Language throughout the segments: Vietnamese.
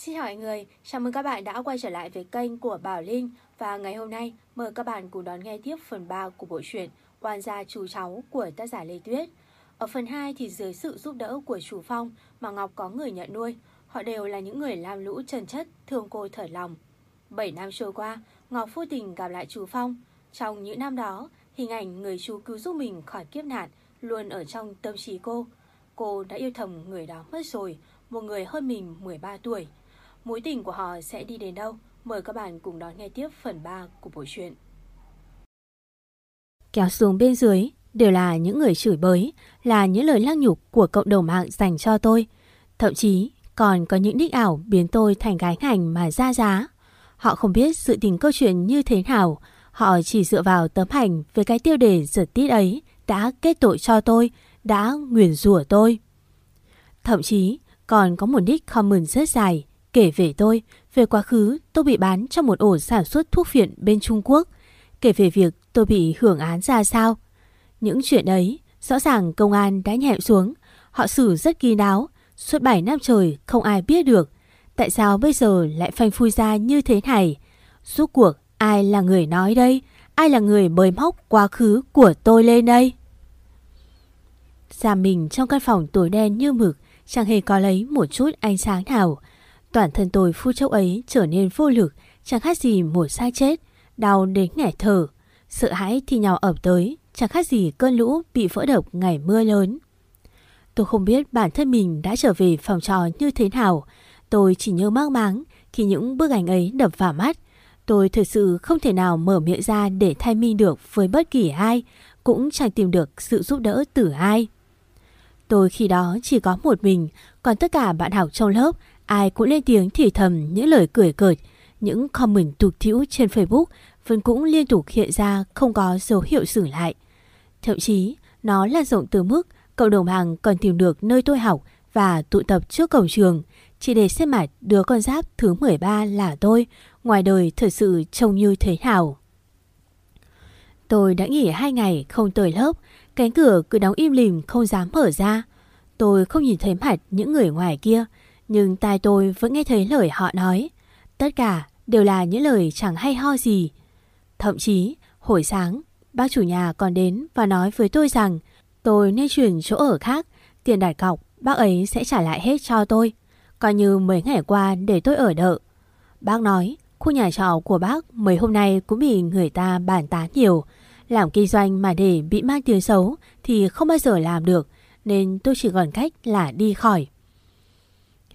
Xin hỏi người, chào mừng các bạn đã quay trở lại với kênh của Bảo Linh và ngày hôm nay mời các bạn cùng đón nghe tiếp phần 3 của bộ truyện Quan gia chú cháu của tác giả Lê Tuyết. Ở phần 2 thì dưới sự giúp đỡ của chú Phong mà Ngọc có người nhận nuôi, họ đều là những người lam lũ trần chất, thương cô thở lòng. 7 năm trôi qua, Ngọc vô tình gặp lại chú Phong. Trong những năm đó, hình ảnh người chú cứu giúp mình khỏi kiếp nạn luôn ở trong tâm trí cô. Cô đã yêu thầm người đó mất rồi, một người hơn mình 13 tuổi. Mối tình của họ sẽ đi đến đâu? Mời các bạn cùng đón nghe tiếp phần 3 của bộ truyện. Kéo xuống bên dưới đều là những người chửi bới, là những lời lăng nhục của cộng đồng mạng dành cho tôi. Thậm chí còn có những đích ảo biến tôi thành gái hành mà ra giá. Họ không biết sự tình câu chuyện như thế nào, họ chỉ dựa vào tấm hành với cái tiêu đề giật tít ấy đã kết tội cho tôi, đã nguyền rủa tôi. Thậm chí còn có một nick comment rất dài kể về tôi, về quá khứ tôi bị bán trong một ổ sản xuất thuốc phiện bên Trung Quốc, kể về việc tôi bị hưởng án ra sao. Những chuyện ấy, rõ ràng công an đã nhẹ xuống, họ xử rất kỳ đáo, suốt 7 năm trời không ai biết được. Tại sao bây giờ lại phanh phui ra như thế này? Suốt cuộc ai là người nói đây? Ai là người bới móc quá khứ của tôi lên đây? Giam mình trong căn phòng tối đen như mực, chẳng hề có lấy một chút ánh sáng nào. Toàn thân tôi phu chốc ấy trở nên vô lực, chẳng khác gì một sai chết, đau đến nghẻ thở. Sợ hãi thì nhào ập tới, chẳng khác gì cơn lũ bị vỡ độc ngày mưa lớn. Tôi không biết bản thân mình đã trở về phòng trò như thế nào. Tôi chỉ nhớ mang máng khi những bức ảnh ấy đập vào mắt. Tôi thực sự không thể nào mở miệng ra để thay minh được với bất kỳ ai, cũng chẳng tìm được sự giúp đỡ từ ai. Tôi khi đó chỉ có một mình, còn tất cả bạn học trong lớp ai cũng lên tiếng thì thầm những lời cười cợt, những comment tục thiểu trên Facebook vẫn cũng liên tục hiện ra không có dấu hiệu sửa lại. Thậm chí, nó lan rộng từ mức cộng đồng hàng còn tìm được nơi tôi học và tụ tập trước cổng trường, chỉ để xem mặt đứa con giáp thứ 13 là tôi, ngoài đời thật sự trông như thế nào. Tôi đã nghỉ hai ngày không tới lớp, cánh cửa cứ đóng im lìm không dám mở ra. Tôi không nhìn thấy mặt những người ngoài kia, nhưng tai tôi vẫn nghe thấy lời họ nói. Tất cả đều là những lời chẳng hay ho gì. Thậm chí, hồi sáng, bác chủ nhà còn đến và nói với tôi rằng tôi nên chuyển chỗ ở khác, tiền đặt cọc bác ấy sẽ trả lại hết cho tôi. Coi như mấy ngày qua để tôi ở đợi. Bác nói, khu nhà trọ của bác mấy hôm nay cũng bị người ta bàn tán nhiều. Làm kinh doanh mà để bị mang tiếng xấu thì không bao giờ làm được, nên tôi chỉ còn cách là đi khỏi.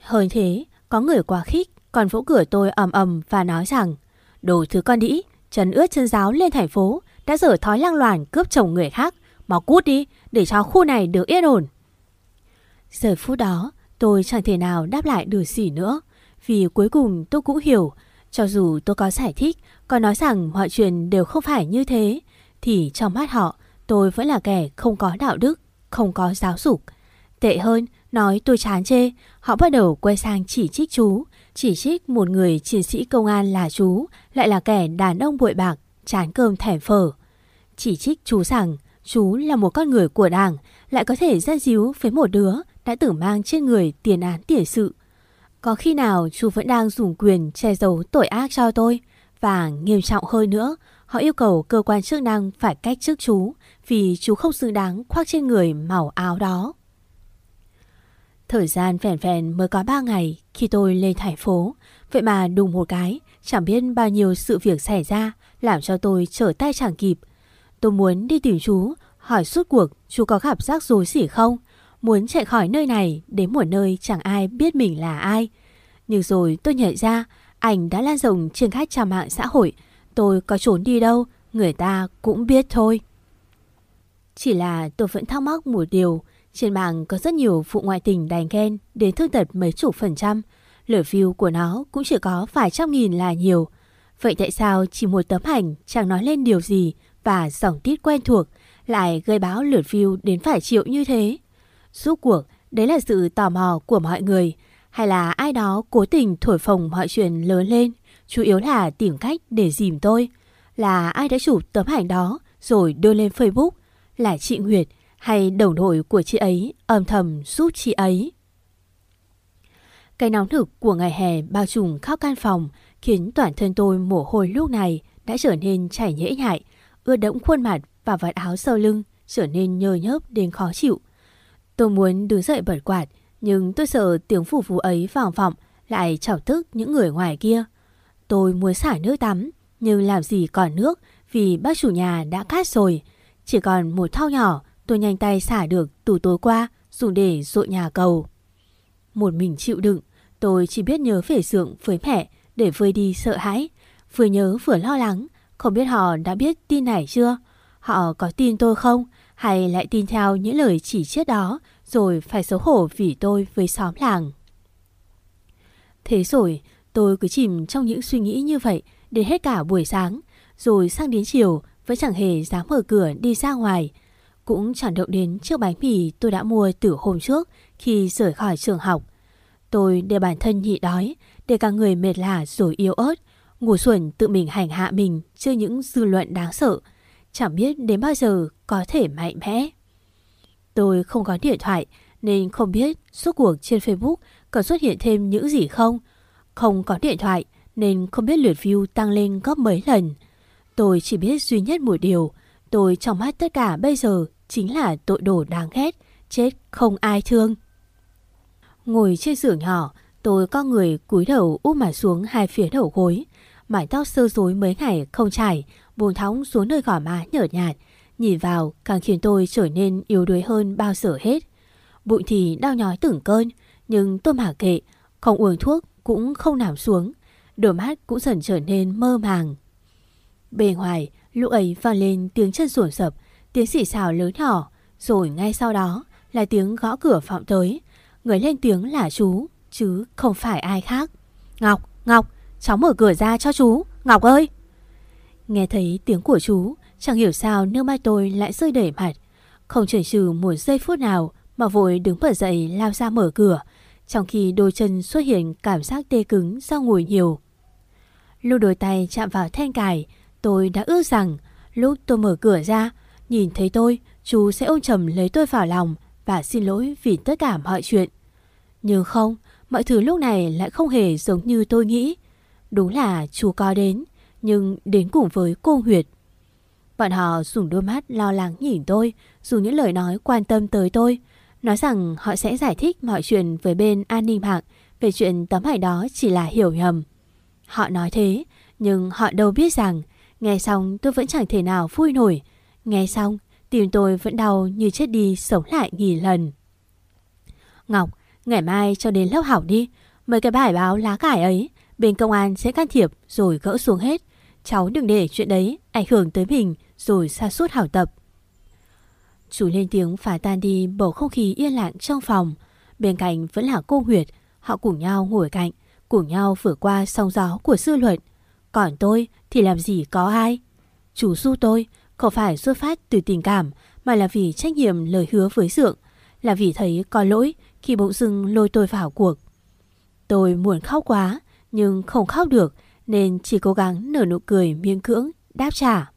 Hơn thế, có người quá khích còn vỗ cửa tôi ầm ầm và nói rằng Đồ thứ con đĩ, chân ướt chân giáo lên thành phố đã dở thói lang loàn cướp chồng người khác. Mau cút đi để cho khu này được yên ổn. Giờ phút đó tôi chẳng thể nào đáp lại được gì nữa vì cuối cùng tôi cũng hiểu cho dù tôi có giải thích có nói rằng mọi chuyện đều không phải như thế thì trong mắt họ tôi vẫn là kẻ không có đạo đức, không có giáo dục. Tệ hơn Nói tôi chán chê, họ bắt đầu quay sang chỉ trích chú. Chỉ trích một người chiến sĩ công an là chú, lại là kẻ đàn ông bội bạc, chán cơm thèm phở. Chỉ trích chú rằng chú là một con người của đảng, lại có thể ra díu với một đứa đã tử mang trên người tiền án tiền sự. Có khi nào chú vẫn đang dùng quyền che giấu tội ác cho tôi? Và nghiêm trọng hơn nữa, họ yêu cầu cơ quan chức năng phải cách chức chú vì chú không xứng đáng khoác trên người màu áo đó. Thời gian vẻn vẹn mới có 3 ngày khi tôi lên thành phố. Vậy mà đùng một cái, chẳng biết bao nhiêu sự việc xảy ra làm cho tôi trở tay chẳng kịp. Tôi muốn đi tìm chú, hỏi suốt cuộc chú có gặp rắc rối gì không? Muốn chạy khỏi nơi này đến một nơi chẳng ai biết mình là ai. Nhưng rồi tôi nhận ra ảnh đã lan rộng trên các trang mạng xã hội. Tôi có trốn đi đâu, người ta cũng biết thôi. Chỉ là tôi vẫn thắc mắc một điều, trên mạng có rất nhiều phụ ngoại tình đành ghen đến thương tật mấy chục phần trăm. lượt view của nó cũng chỉ có vài trăm nghìn là nhiều. Vậy tại sao chỉ một tấm ảnh chẳng nói lên điều gì và dòng tít quen thuộc lại gây báo lượt view đến vài triệu như thế? rốt cuộc, đấy là sự tò mò của mọi người hay là ai đó cố tình thổi phồng mọi chuyện lớn lên, chủ yếu là tìm cách để dìm tôi. Là ai đã chụp tấm ảnh đó rồi đưa lên Facebook? Là chị Nguyệt hay đồng đội của chị ấy âm thầm giúp chị ấy. Cái nóng nực của ngày hè bao trùm khắp căn phòng khiến toàn thân tôi mồ hôi lúc này đã trở nên chảy nhễ nhại, ướt đẫm khuôn mặt và vạt áo sau lưng trở nên nhơ nhớp đến khó chịu. Tôi muốn đứng dậy bật quạt, nhưng tôi sợ tiếng phù phù ấy vào vọng lại chọc thức những người ngoài kia. Tôi muốn xả nước tắm, nhưng làm gì còn nước vì bác chủ nhà đã cát rồi. Chỉ còn một thau nhỏ tôi nhanh tay xả được từ tối qua dùng để dội nhà cầu. Một mình chịu đựng, tôi chỉ biết nhớ về sượng với mẹ để vơi đi sợ hãi. Vừa nhớ vừa lo lắng, không biết họ đã biết tin này chưa? Họ có tin tôi không? Hay lại tin theo những lời chỉ chiết đó rồi phải xấu hổ vì tôi với xóm làng? Thế rồi, tôi cứ chìm trong những suy nghĩ như vậy đến hết cả buổi sáng. Rồi sang đến chiều vẫn chẳng hề dám mở cửa đi ra ngoài. Cũng chẳng động đến chiếc bánh mì tôi đã mua từ hôm trước khi rời khỏi trường học. Tôi để bản thân nhị đói, để cả người mệt lả rồi yếu ớt, ngủ xuẩn tự mình hành hạ mình trước những dư luận đáng sợ. Chẳng biết đến bao giờ có thể mạnh mẽ. Tôi không có điện thoại nên không biết suốt cuộc trên Facebook có xuất hiện thêm những gì không. Không có điện thoại nên không biết lượt view tăng lên gấp mấy lần. Tôi chỉ biết duy nhất một điều, tôi trong mắt tất cả bây giờ chính là tội đồ đáng ghét, chết không ai thương. Ngồi trên giường nhỏ, tôi có người cúi đầu úp mặt xuống hai phía đầu gối, Mải tóc sơ rối mấy ngày không chảy buồn thóng xuống nơi gò má nhợt nhạt, nhìn vào càng khiến tôi trở nên yếu đuối hơn bao giờ hết. Bụng thì đau nhói từng cơn, nhưng tôi mặc kệ, không uống thuốc cũng không nằm xuống, đôi mắt cũng dần trở nên mơ màng. Bề ngoài, lúc ấy vang lên tiếng chân sủa sập, tiếng xỉ xào lớn nhỏ, rồi ngay sau đó là tiếng gõ cửa vọng tới. Người lên tiếng là chú, chứ không phải ai khác. Ngọc, Ngọc, cháu mở cửa ra cho chú, Ngọc ơi! Nghe thấy tiếng của chú, chẳng hiểu sao nước mắt tôi lại rơi đầy mặt. Không chần chừ một giây phút nào mà vội đứng bật dậy lao ra mở cửa, trong khi đôi chân xuất hiện cảm giác tê cứng do ngồi nhiều. Lúc đôi tay chạm vào thanh cài, tôi đã ước rằng lúc tôi mở cửa ra, nhìn thấy tôi, chú sẽ ôm chầm lấy tôi vào lòng và xin lỗi vì tất cả mọi chuyện. Nhưng không, mọi thứ lúc này lại không hề giống như tôi nghĩ. Đúng là chú có đến, nhưng đến cùng với cô Huyệt. Bọn họ dùng đôi mắt lo lắng nhìn tôi, dùng những lời nói quan tâm tới tôi, nói rằng họ sẽ giải thích mọi chuyện với bên an ninh mạng về chuyện tấm hải đó chỉ là hiểu nhầm. Họ nói thế, nhưng họ đâu biết rằng nghe xong tôi vẫn chẳng thể nào vui nổi. Nghe xong, tim tôi vẫn đau như chết đi sống lại nghìn lần. Ngọc, ngày mai cho đến lớp học đi. Mấy cái bài báo lá cải ấy, bên công an sẽ can thiệp rồi gỡ xuống hết. Cháu đừng để chuyện đấy ảnh hưởng tới mình rồi xa suốt học tập. Chú lên tiếng phá tan đi bầu không khí yên lặng trong phòng. Bên cạnh vẫn là cô Huyệt. Họ cùng nhau ngồi cạnh, cùng nhau vượt qua sóng gió của dư luận. Còn tôi thì làm gì có ai? Chú su tôi không phải xuất phát từ tình cảm mà là vì trách nhiệm lời hứa với Dượng. Là vì thấy có lỗi khi bỗng dưng lôi tôi vào cuộc. Tôi muốn khóc quá, nhưng không khóc được, nên chỉ cố gắng nở nụ cười miên cưỡng, đáp trả.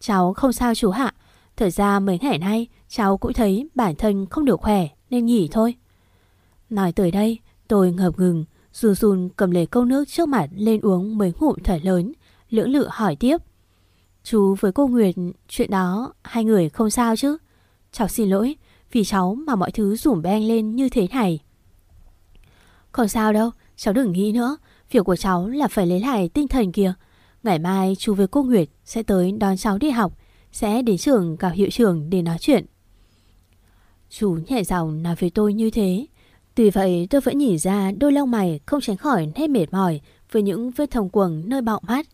Cháu không sao chú hạ. Thật ra mấy ngày nay, cháu cũng thấy bản thân không được khỏe, nên nghỉ thôi. Nói tới đây, tôi ngập ngừng, run run cầm lấy câu nước trước mặt lên uống mấy ngụm thở lớn, lưỡng lự hỏi tiếp. Chú với cô Nguyệt chuyện đó hai người không sao chứ? Cháu xin lỗi vì cháu mà mọi thứ rủm beng lên như thế này. Không sao đâu, cháu đừng nghĩ nữa. Việc của cháu là phải lấy lại tinh thần kìa. Ngày mai chú với cô Nguyệt sẽ tới đón cháu đi học, sẽ đến trường gặp hiệu trưởng để nói chuyện. Chú nhẹ giọng nói với tôi như thế. Tuy vậy tôi vẫn nhìn ra đôi lông mày không tránh khỏi hết mệt mỏi với những vết thông quầng nơi bọng mắt.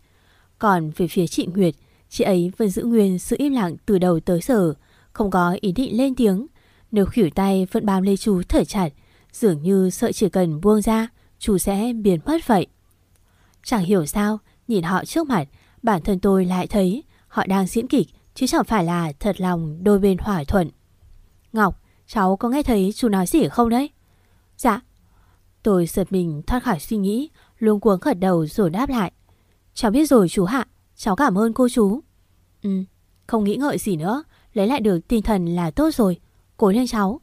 Còn về phía chị Nguyệt, chị ấy vẫn giữ nguyên sự im lặng từ đầu tới giờ, không có ý định lên tiếng. Nếu khỉu tay vẫn bám lấy chú thở chặt, dường như sợ chỉ cần buông ra, chú sẽ biến mất vậy. Chẳng hiểu sao, nhìn họ trước mặt, bản thân tôi lại thấy họ đang diễn kịch chứ chẳng phải là thật lòng đôi bên hỏa thuận. Ngọc, cháu có nghe thấy chú nói gì không đấy? Dạ. Tôi giật mình thoát khỏi suy nghĩ, luống cuống gật đầu rồi đáp lại. Cháu biết rồi chú hạ, cháu cảm ơn cô chú. Ừ, không nghĩ ngợi gì nữa, lấy lại được tinh thần là tốt rồi. Cố lên cháu.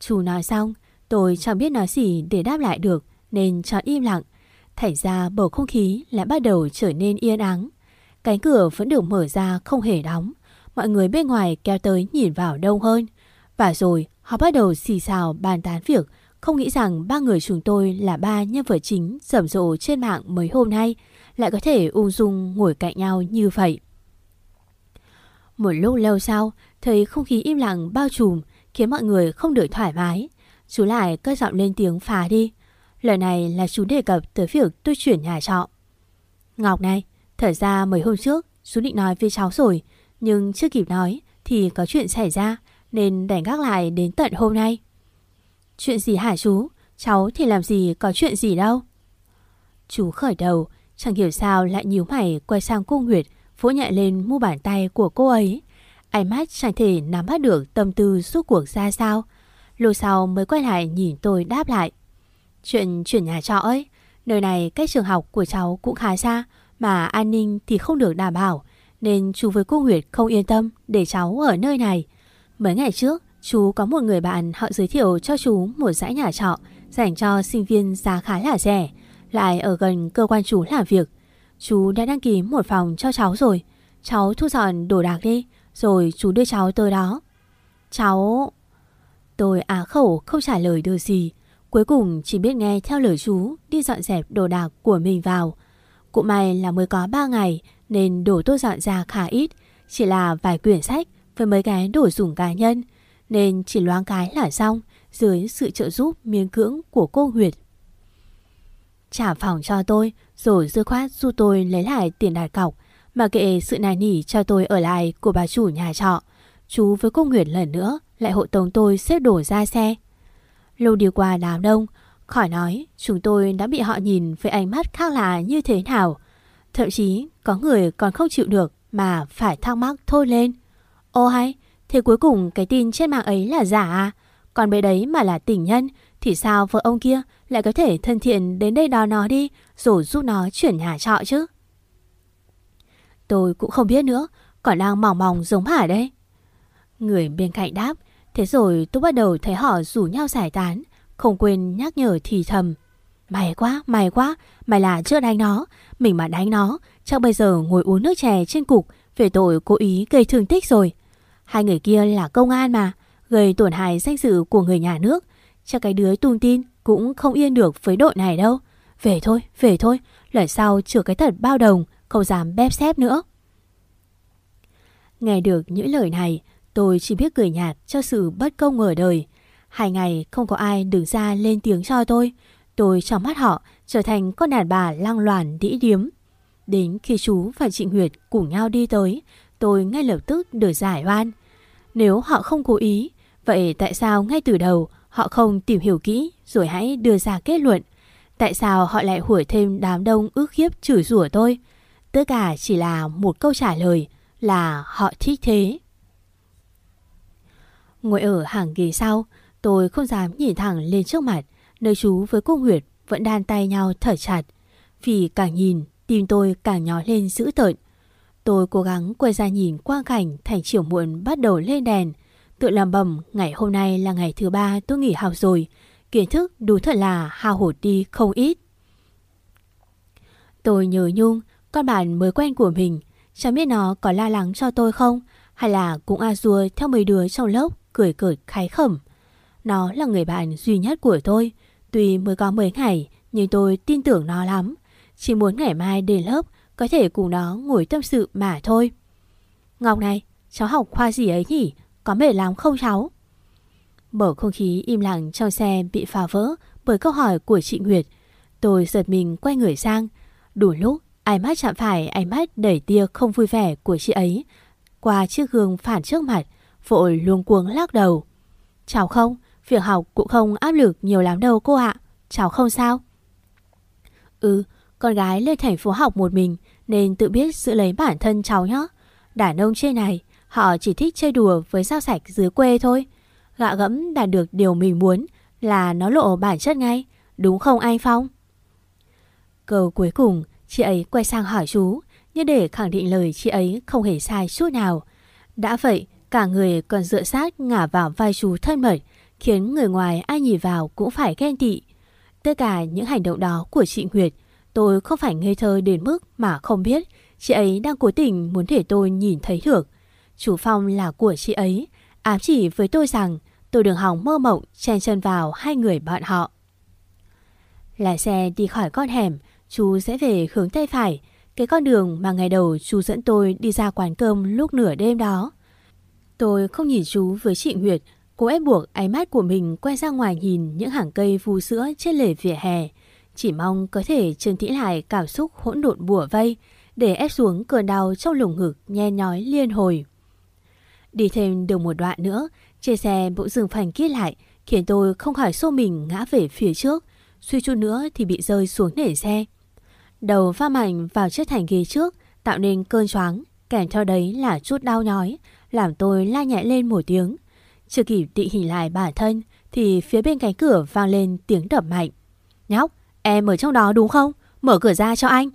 Chú nói xong, Tôi chẳng biết nói gì để đáp lại được nên chọn im lặng. Thành ra bầu không khí lại bắt đầu trở nên yên ắng. Cánh cửa vẫn được mở ra không hề đóng. Mọi người bên ngoài kéo tới nhìn vào đông hơn. Và rồi họ bắt đầu xì xào bàn tán việc không nghĩ rằng ba người chúng tôi là ba nhân vật chính rầm rộ trên mạng mấy hôm nay lại có thể ung dung ngồi cạnh nhau như vậy. Một lúc lâu sau, thấy không khí im lặng bao trùm khiến mọi người không được thoải mái. Chú lại cất giọng lên tiếng phá đi. Lời này là chú đề cập tới việc tôi chuyển nhà trọ. Ngọc này, thật ra mấy hôm trước chú định nói với cháu rồi, nhưng chưa kịp nói thì có chuyện xảy ra nên đành gác lại đến tận hôm nay. Chuyện gì hả chú? Cháu thì làm gì có chuyện gì đâu. Chú khởi đầu, chẳng hiểu sao lại nhíu mày quay sang cô Nguyệt, vỗ nhẹ lên mu bàn tay của cô ấy. Ánh mắt chẳng thể nắm bắt được tâm tư suốt cuộc ra sao. Lúc sau mới quay lại nhìn tôi đáp lại. Chuyện chuyển nhà trọ ấy, nơi này cách trường học của cháu cũng khá xa, mà an ninh thì không được đảm bảo, nên chú với cô Nguyệt không yên tâm để cháu ở nơi này. Mấy ngày trước, chú có một người bạn họ giới thiệu cho chú một dãy nhà trọ dành cho sinh viên giá khá là rẻ, lại ở gần cơ quan chú làm việc. Chú đã đăng ký một phòng cho cháu rồi. Cháu thu dọn đồ đạc đi, rồi chú đưa cháu tới đó. Cháu... Tôi á khẩu không trả lời được gì. Cuối cùng chỉ biết nghe theo lời chú đi dọn dẹp đồ đạc của mình vào. Cụ may là mới có 3 ngày nên đồ tôi dọn ra khá ít. Chỉ là vài quyển sách với mấy cái đồ dùng cá nhân. Nên chỉ loáng cái là xong dưới sự trợ giúp miên cưỡng của cô Huyệt. Trả phòng cho tôi rồi dư khoát giúp tôi lấy lại tiền đặt cọc mà kệ sự nài nỉ cho tôi ở lại của bà chủ nhà trọ. Chú với cô Nguyệt lần nữa lại hộ tống tôi xếp đổ ra xe. Lâu đi qua đám đông, khỏi nói chúng tôi đã bị họ nhìn với ánh mắt khác lạ như thế nào. Thậm chí có người còn không chịu được mà phải thắc mắc thôi lên. Ô hay, thế cuối cùng cái tin trên mạng ấy là giả à? Còn bé đấy mà là tình nhân thì sao vợ ông kia lại có thể thân thiện đến đây đón nó đi rồi giúp nó chuyển nhà trọ chứ? Tôi cũng không biết nữa, còn đang mỏng mỏng giống hả đây? Người bên cạnh đáp, thế rồi tôi bắt đầu thấy họ rủ nhau giải tán, không quên nhắc nhở thì thầm. Mày quá, mày quá, mày là chưa đánh nó, mình mà đánh nó, chắc bây giờ ngồi uống nước chè trên cục về tội cố ý gây thương tích rồi. Hai người kia là công an mà, gây tổn hại danh dự của người nhà nước, chắc cái đứa tung tin cũng không yên được với đội này đâu. Về thôi, về thôi, lần sau chữa cái thật bao đồng, không dám bép xếp nữa. Nghe được những lời này, tôi chỉ biết cười nhạt cho sự bất công ở đời. Hai ngày không có ai đứng ra lên tiếng cho tôi. Tôi trong mắt họ trở thành con đàn bà lang loàn đĩ điếm. Đến khi chú và chị Nguyệt cùng nhau đi tới, tôi ngay lập tức được giải oan. Nếu họ không cố ý, vậy tại sao ngay từ đầu họ không tìm hiểu kỹ rồi hãy đưa ra kết luận? Tại sao họ lại hủi thêm đám đông ước hiếp chửi rủa tôi? Tất cả chỉ là một câu trả lời là họ thích thế. Ngồi ở hàng ghế sau, tôi không dám nhìn thẳng lên trước mặt, nơi chú với cô Nguyệt vẫn đan tay nhau thở chặt. Vì càng nhìn, tim tôi càng nhói lên dữ tợn. Tôi cố gắng quay ra nhìn quang cảnh thành chiều muộn bắt đầu lên đèn. Tự làm bầm ngày hôm nay là ngày thứ ba tôi nghỉ học rồi. Kiến thức đúng thật là hao hụt đi không ít. Tôi nhớ Nhung, con bạn mới quen của mình. Chẳng biết nó có la lắng cho tôi không? Hay là cũng a dua theo mấy đứa trong lớp Cười cợt khái khẩm? Nó là người bạn duy nhất của tôi. Tuy mới có mấy ngày Nhưng tôi tin tưởng nó lắm. Chỉ muốn ngày mai đến lớp Có thể cùng nó ngồi tâm sự mà thôi. Ngọc này Cháu học khoa gì ấy nhỉ? Có mệt lắm không cháu? Bầu không khí im lặng trong xe bị phá vỡ Bởi câu hỏi của chị Nguyệt Tôi giật mình quay người sang Đủ lúc Ánh mắt chạm phải ánh mắt đẩy tia không vui vẻ của chị ấy qua chiếc gương phản trước mặt, vội luống cuống lắc đầu. Cháu không, việc học cũng không áp lực nhiều lắm đâu cô ạ. Cháu không sao? Ừ, con gái lên thành phố học một mình nên tự biết giữ lấy bản thân cháu nhé. Đàn ông trên này, họ chỉ thích chơi đùa với rau sạch dưới quê thôi. Gạ gẫm đạt được điều mình muốn là nó lộ bản chất ngay, đúng không anh Phong? Câu cuối cùng Chị ấy quay sang hỏi chú, như để khẳng định lời chị ấy không hề sai chút nào. Đã vậy, cả người còn dựa sát ngả vào vai chú thân mật, khiến người ngoài ai nhìn vào cũng phải ghen tị. Tất cả những hành động đó của chị Nguyệt, tôi không phải ngây thơ đến mức mà không biết chị ấy đang cố tình muốn để tôi nhìn thấy được. Chú Phong là của chị ấy, ám chỉ với tôi rằng tôi đường hòng mơ mộng chen chân vào hai người bọn họ. Lái xe đi khỏi con hẻm, chú sẽ về hướng tay phải, cái con đường mà ngày đầu chú dẫn tôi đi ra quán cơm lúc nửa đêm đó. Tôi không nhìn chú với chị Nguyệt, cố ép buộc ánh mắt của mình quay ra ngoài nhìn những hàng cây vu sữa trên lề vỉa hè. Chỉ mong có thể trấn tĩnh lại cảm xúc hỗn độn bùa vây để ép xuống cơn đau trong lồng ngực nhe nhói liên hồi. Đi thêm được một đoạn nữa, trên xe bỗng dừng phanh kít lại khiến tôi không khỏi xô mình ngã về phía trước. Suy chút nữa thì bị rơi xuống nể xe. Đầu va mạnh vào chiếc thành ghế trước tạo nên cơn choáng, kèm theo đấy là chút đau nhói, làm tôi la nhẹ lên một tiếng. Chưa kịp định hình lại bản thân thì phía bên cánh cửa vang lên tiếng đập mạnh. Nhóc, em ở trong đó đúng không? Mở cửa ra cho anh.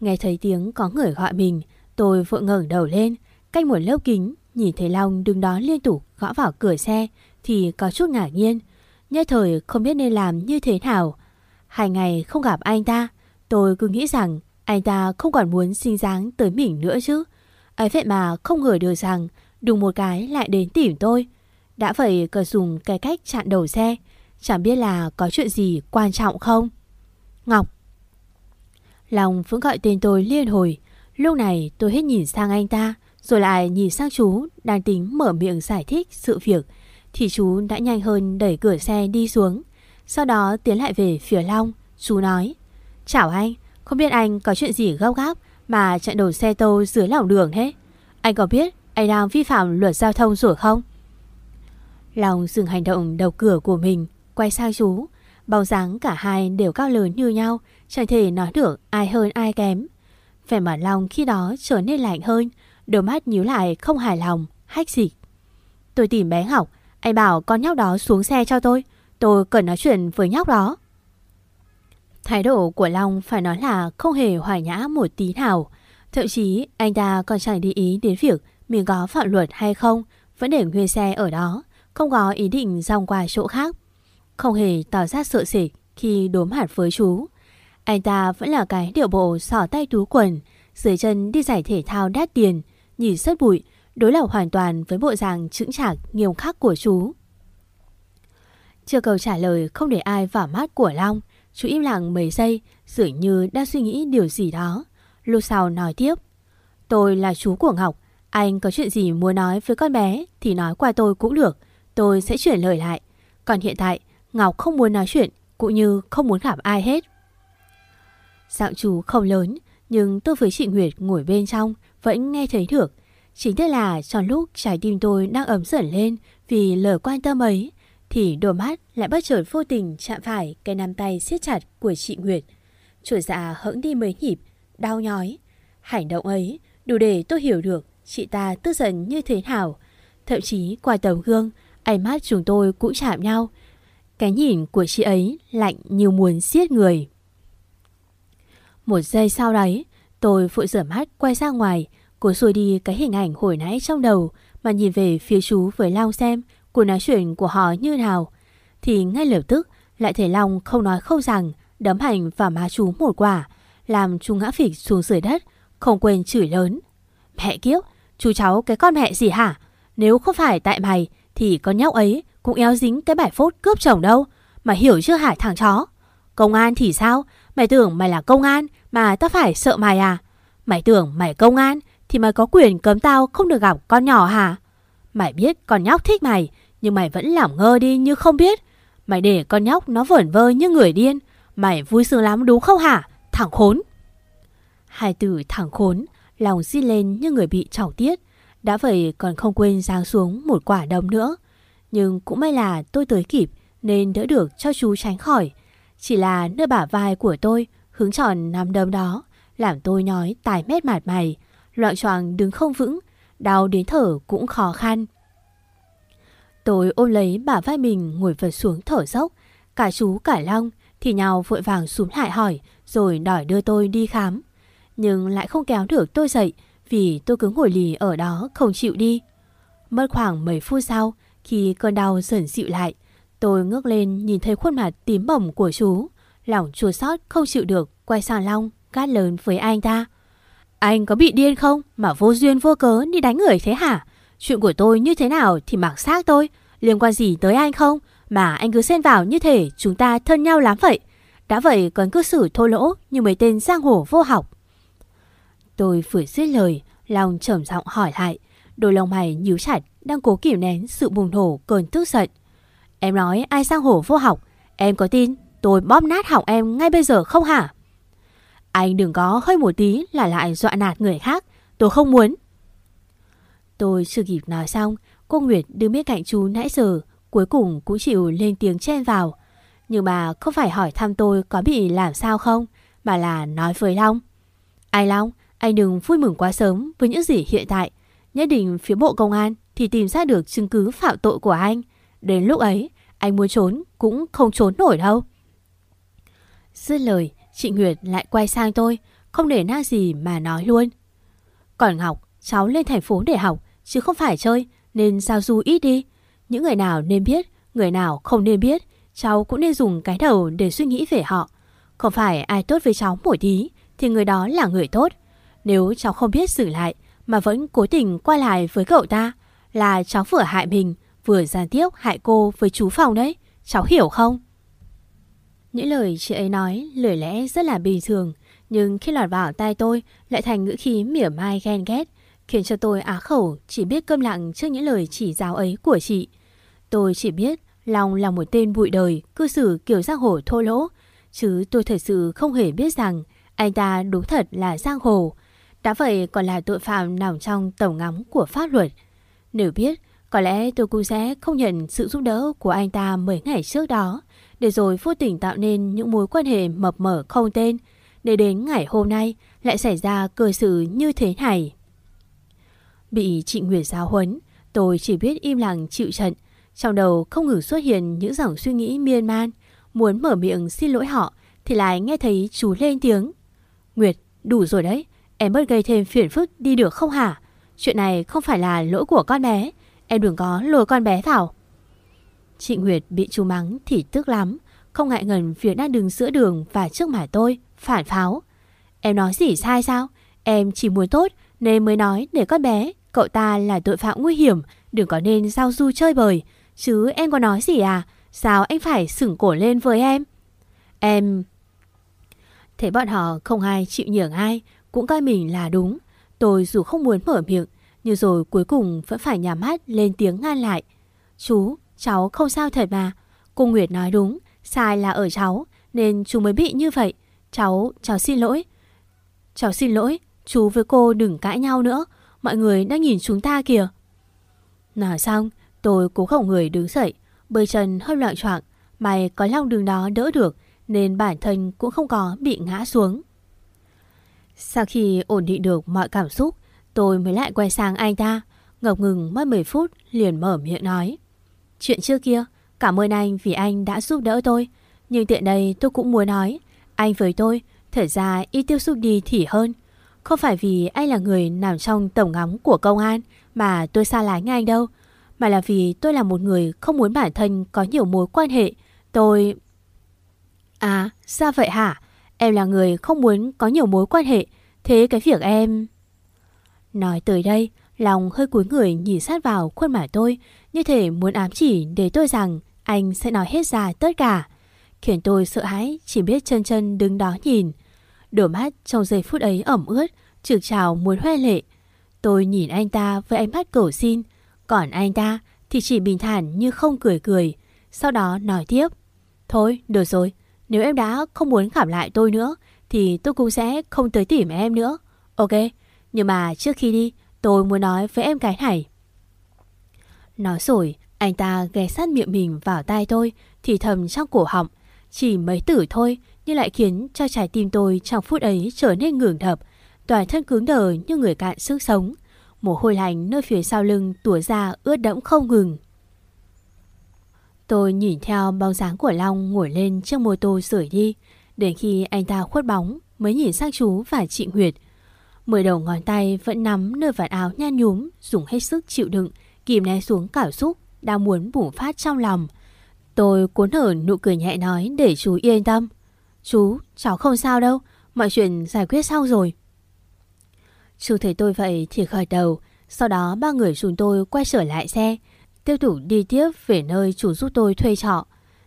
Nghe thấy tiếng có người gọi mình, tôi vội ngẩng đầu lên, cách một lớp kính, nhìn thấy Long đứng đó liên tục gõ vào cửa xe thì có chút ngạc nhiên. Nhất thời không biết nên làm như thế nào. Hai ngày không gặp anh ta, tôi cứ nghĩ rằng anh ta không còn muốn xinh dáng tới mình nữa chứ. ấy vậy mà không ngờ được rằng đùng một cái lại đến tìm tôi. Đã vậy cờ dùng cái cách chặn đầu xe, chẳng biết là có chuyện gì quan trọng không. Ngọc Long vẫn gọi tên tôi liên hồi. Lúc này tôi hết nhìn sang anh ta, rồi lại nhìn sang chú đang tính mở miệng giải thích sự việc. Thì chú đã nhanh hơn đẩy cửa xe đi xuống. Sau đó tiến lại về phía Long, chú nói. Chào anh, không biết anh có chuyện gì gấp gáp mà chặn đầu xe tô dưới lòng đường thế? Anh có biết anh đang vi phạm luật giao thông rồi không? Long dừng hành động đầu cửa của mình, quay sang chú. Bóng dáng cả hai đều cao lớn như nhau, chẳng thể nói được ai hơn ai kém. Vẻ mặt Long khi đó trở nên lạnh hơn, đôi mắt nhíu lại không hài lòng, hách dịch. Tôi tìm bé Ngọc, anh bảo con nhóc đó xuống xe cho tôi. Tôi cần nói chuyện với nhóc đó. Thái độ của Long phải nói là không hề hoài nhã một tí nào. Thậm chí anh ta còn chẳng để ý đến việc mình có phạm luật hay không, vẫn để nguyên xe ở đó, không có ý định dòng qua chỗ khác. Không hề tỏ ra sợ sệt khi đối mặt với chú. Anh ta vẫn là cái điệu bộ sỏ tay túi quần, dưới chân đi giải thể thao đắt tiền, nhìn rất bụi, đối lập hoàn toàn với bộ dạng chững chạc nghiêm khắc của chú. Chưa cầu trả lời không để ai vào mắt của Long, chú im lặng mấy giây, dường như đang suy nghĩ điều gì đó. Lúc sau nói tiếp, tôi là chú của Ngọc, anh có chuyện gì muốn nói với con bé thì nói qua tôi cũng được, tôi sẽ chuyển lời lại. Còn hiện tại, Ngọc không muốn nói chuyện, cũng như không muốn gặp ai hết. Giọng chú không lớn, nhưng tôi với chị Nguyệt ngồi bên trong vẫn nghe thấy được. Chính thế là trong lúc trái tim tôi đang ấm dần lên vì lời quan tâm ấy, thì đôi mắt lại bất chợt vô tình chạm phải cái nắm tay siết chặt của chị Nguyệt. Chuột dạ hững đi mấy nhịp, đau nhói. Hành động ấy đủ để tôi hiểu được chị ta tức giận như thế nào. Thậm chí qua tấm gương, ánh mắt chúng tôi cũng chạm nhau. Cái nhìn của chị ấy lạnh như muốn giết người. Một giây sau đấy, tôi vội rửa mắt quay ra ngoài, cố xua đi cái hình ảnh hồi nãy trong đầu mà nhìn về phía chú với Long xem cuộc nói chuyện của họ như nào. Thì ngay lập tức lại thấy Long không nói không rằng đấm hành vào má chú một quả, làm chú ngã phịch xuống dưới đất, không quên chửi lớn. Mẹ kiếp, chú cháu cái con mẹ gì hả? Nếu không phải tại mày thì con nhóc ấy cũng éo dính cái bài phốt cướp chồng đâu. Mà hiểu chưa hả thằng chó? Công an thì sao? Mày tưởng mày là công an mà tao phải sợ mày à? Mày tưởng mày công an thì mày có quyền cấm tao không được gặp con nhỏ hả? Mày biết con nhóc thích mày nhưng mày vẫn làm ngơ đi như không biết. Mày để con nhóc nó vẩn vơ như người điên. Mày vui sướng lắm đúng không hả? Thằng khốn. Hai từ thằng khốn, lòng di lên như người bị trào tiết. Đã vậy còn không quên giáng xuống một quả đấm nữa. Nhưng cũng may là tôi tới kịp nên đỡ được cho chú tránh khỏi. Chỉ là nơi bả vai của tôi hướng tròn nắm đấm đó làm tôi nhói tài mét mặt mày. Loạn choạng đứng không vững, đau đến thở cũng khó khăn. Tôi ôm lấy bả vai mình ngồi vật xuống thở dốc. Cả chú cả Long thì nhau vội vàng xuống lại hỏi rồi đòi đưa tôi đi khám. Nhưng lại không kéo được tôi dậy vì tôi cứ ngồi lì ở đó không chịu đi. Mất khoảng mấy phút sau Khi cơn đau dần dịu lại, tôi ngước lên nhìn thấy khuôn mặt tím bầm của chú. Lòng chua xót không chịu được, quay sang Long, cát lớn với anh ta. Anh có bị điên không mà vô duyên vô cớ đi đánh người thế hả? Chuyện của tôi như thế nào thì mặc xác tôi, liên quan gì tới anh không? Mà anh cứ xen vào như thể chúng ta thân nhau lắm vậy. Đã vậy còn cư xử thô lỗ như mấy tên giang hồ vô học. Tôi vừa dứt lời, Long trầm giọng hỏi lại. Đôi lông mày nhíu chặt, đang cố kìm nén sự bùng nổ cơn tức giận. Em nói ai giang hồ vô học, em có tin tôi bóp nát họng em ngay bây giờ không hả? Anh đừng có hơi một tí là lại dọa nạt người khác, tôi không muốn. Tôi chưa kịp nói xong, cô Nguyệt đứng bên cạnh chú nãy giờ, cuối cùng cũng chịu lên tiếng chen vào. Nhưng mà không phải hỏi thăm tôi có bị làm sao không, mà là nói với Long. Ai Long, anh đừng vui mừng quá sớm với những gì hiện tại. Nhất định phía bộ công an thì tìm ra được chứng cứ phạm tội của anh. Đến lúc ấy, anh muốn trốn cũng không trốn nổi đâu. Dứt lời, chị Nguyệt lại quay sang tôi, không để na gì mà nói luôn. Còn Ngọc, cháu lên thành phố để học, chứ không phải chơi, nên sao du ít đi. Những người nào nên biết, người nào không nên biết, cháu cũng nên dùng cái đầu để suy nghĩ về họ. Không phải ai tốt với cháu một tí, thì người đó là người tốt. Nếu cháu không biết xử lại, mà vẫn cố tình quay lại với cậu ta, là cháu vừa hại mình, vừa giàn tiếp hại cô với chú phòng đấy. Cháu hiểu không? Những lời chị ấy nói, lời lẽ rất là bình thường, nhưng khi lọt vào tai tôi lại thành ngữ khí mỉa mai ghen ghét, khiến cho tôi á khẩu chỉ biết câm lặng trước những lời chỉ giáo ấy của chị. Tôi chỉ biết Long là một tên bụi đời, cư xử kiểu giang hồ thô lỗ, chứ tôi thật sự không hề biết rằng anh ta đúng thật là giang hồ. Đã vậy còn là tội phạm nằm trong tổng ngắm của pháp luật. Nếu biết, có lẽ tôi cũng sẽ không nhận sự giúp đỡ của anh ta mấy ngày trước đó, để rồi vô tình tạo nên những mối quan hệ mập mờ không tên, để đến ngày hôm nay lại xảy ra cơ sự như thế này. Bị chị Nguyệt giáo huấn, tôi chỉ biết im lặng chịu trận. Trong đầu không ngừng xuất hiện những dòng suy nghĩ miên man. Muốn mở miệng xin lỗi họ thì lại nghe thấy chú lên tiếng. Nguyệt, đủ rồi đấy. Em bớt gây thêm phiền phức đi được không hả? Chuyện này không phải là lỗi của con bé. Em đừng có lôi con bé vào. Chị Nguyệt bị chú mắng thì tức lắm. Không ngại ngần việc đang đứng giữa đường và trước mặt tôi, phản pháo. Em nói gì sai sao? Em chỉ muốn tốt nên mới nói để con bé Cậu ta là tội phạm nguy hiểm, đừng có nên giao du chơi bời. Chứ em có nói gì à? Sao anh phải sửng cổ lên với em? Em... Thấy bọn họ không ai chịu nhường ai, cũng coi mình là đúng. Tôi dù không muốn mở miệng, nhưng rồi cuối cùng vẫn phải nhắm mắt lên tiếng ngăn lại. Chú, cháu không sao thật mà. Cô Nguyệt nói đúng, sai là ở cháu, nên chú mới bị như vậy. Cháu, cháu xin lỗi. Cháu xin lỗi, chú với cô đừng cãi nhau nữa. Mọi người đang nhìn chúng ta kìa. Nói xong, tôi cố khổng người đứng dậy, bơi chân hơi loạn choạng. May có long đường đó đỡ được, nên bản thân cũng không có bị ngã xuống. Sau khi ổn định được mọi cảm xúc, tôi mới lại quay sang anh ta, ngập ngừng mất 10 phút liền mở miệng nói. Chuyện trước kia, cảm ơn anh vì anh đã giúp đỡ tôi. Nhưng tiện đây tôi cũng muốn nói, anh với tôi, thật ra ít tiêu xúc đi thì hơn. Không phải vì anh là người nằm trong tổng ngắm của công an mà tôi xa lánh anh đâu. Mà là vì tôi là một người không muốn bản thân có nhiều mối quan hệ. Tôi... À, sao vậy hả? Em là người không muốn có nhiều mối quan hệ. Thế cái việc em... Nói tới đây, lòng hơi cúi người nhìn sát vào khuôn mặt tôi, như thể muốn ám chỉ để tôi rằng anh sẽ nói hết ra tất cả. Khiến tôi sợ hãi, chỉ biết chân chân đứng đó nhìn. Đôi mắt trong giây phút ấy ẩm ướt, trực trào muốn hoe lệ. Tôi nhìn anh ta với ánh mắt cầu xin, còn anh ta thì chỉ bình thản như không cười cười. Sau đó nói tiếp. Thôi, được rồi, nếu em đã không muốn gặp lại tôi nữa, thì tôi cũng sẽ không tới tìm em nữa. Ok, nhưng mà trước khi đi, tôi muốn nói với em cái này. Nói rồi, anh ta ghé sát miệng mình vào tai tôi, thì thầm trong cổ họng. Chỉ mấy tử thôi, nhưng lại khiến cho trái tim tôi trong phút ấy trở nên ngừng đập, toàn thân cứng đờ như người cạn sức sống. Mồ hôi lạnh nơi phía sau lưng tủa ra ướt đẫm không ngừng. Tôi nhìn theo bóng dáng của Long ngồi lên chiếc mô tô rời đi, đến khi anh ta khuất bóng mới nhìn sang chú và chị Nguyệt. Mười đầu ngón tay vẫn nắm nơi vạt áo nhan nhúm, dùng hết sức chịu đựng, kìm nén xuống cảm xúc đang muốn bùng phát trong lòng. Tôi cuốn hở nụ cười nhẹ nói để chú yên tâm. Chú, cháu không sao đâu, mọi chuyện giải quyết xong rồi. Chú thấy tôi vậy thì khởi đầu, sau đó ba người chúng tôi quay trở lại xe, tiếp tục đi tiếp về nơi chủ giúp tôi thuê trọ.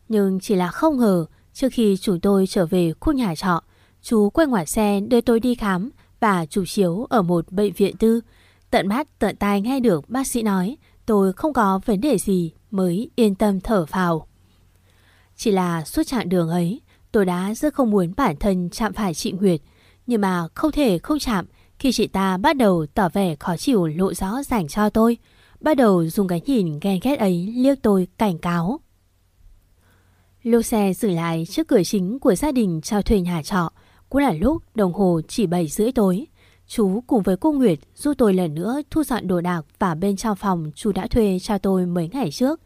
Nhưng chỉ là không ngờ, trước khi chúng tôi trở về khu nhà trọ, chú quay ngoặt xe đưa tôi đi khám và chủ chiếu ở một bệnh viện tư. Tận mắt tận tai nghe được bác sĩ nói tôi không có vấn đề gì mới yên tâm thở phào. Chỉ là suốt chặng đường ấy, tôi đã rất không muốn bản thân chạm phải chị Nguyệt, nhưng mà không thể không chạm khi chị ta bắt đầu tỏ vẻ khó chịu lộ rõ dành cho tôi, bắt đầu dùng cái nhìn ghen ghét ấy liếc tôi cảnh cáo. Lô xe dừng lại trước cửa chính của gia đình cho thuê nhà trọ, cũng là lúc đồng hồ chỉ 7 rưỡi tối. Chú cùng với cô Nguyệt giúp tôi lần nữa thu dọn đồ đạc và bên trong phòng chú đã thuê cho tôi mấy ngày trước.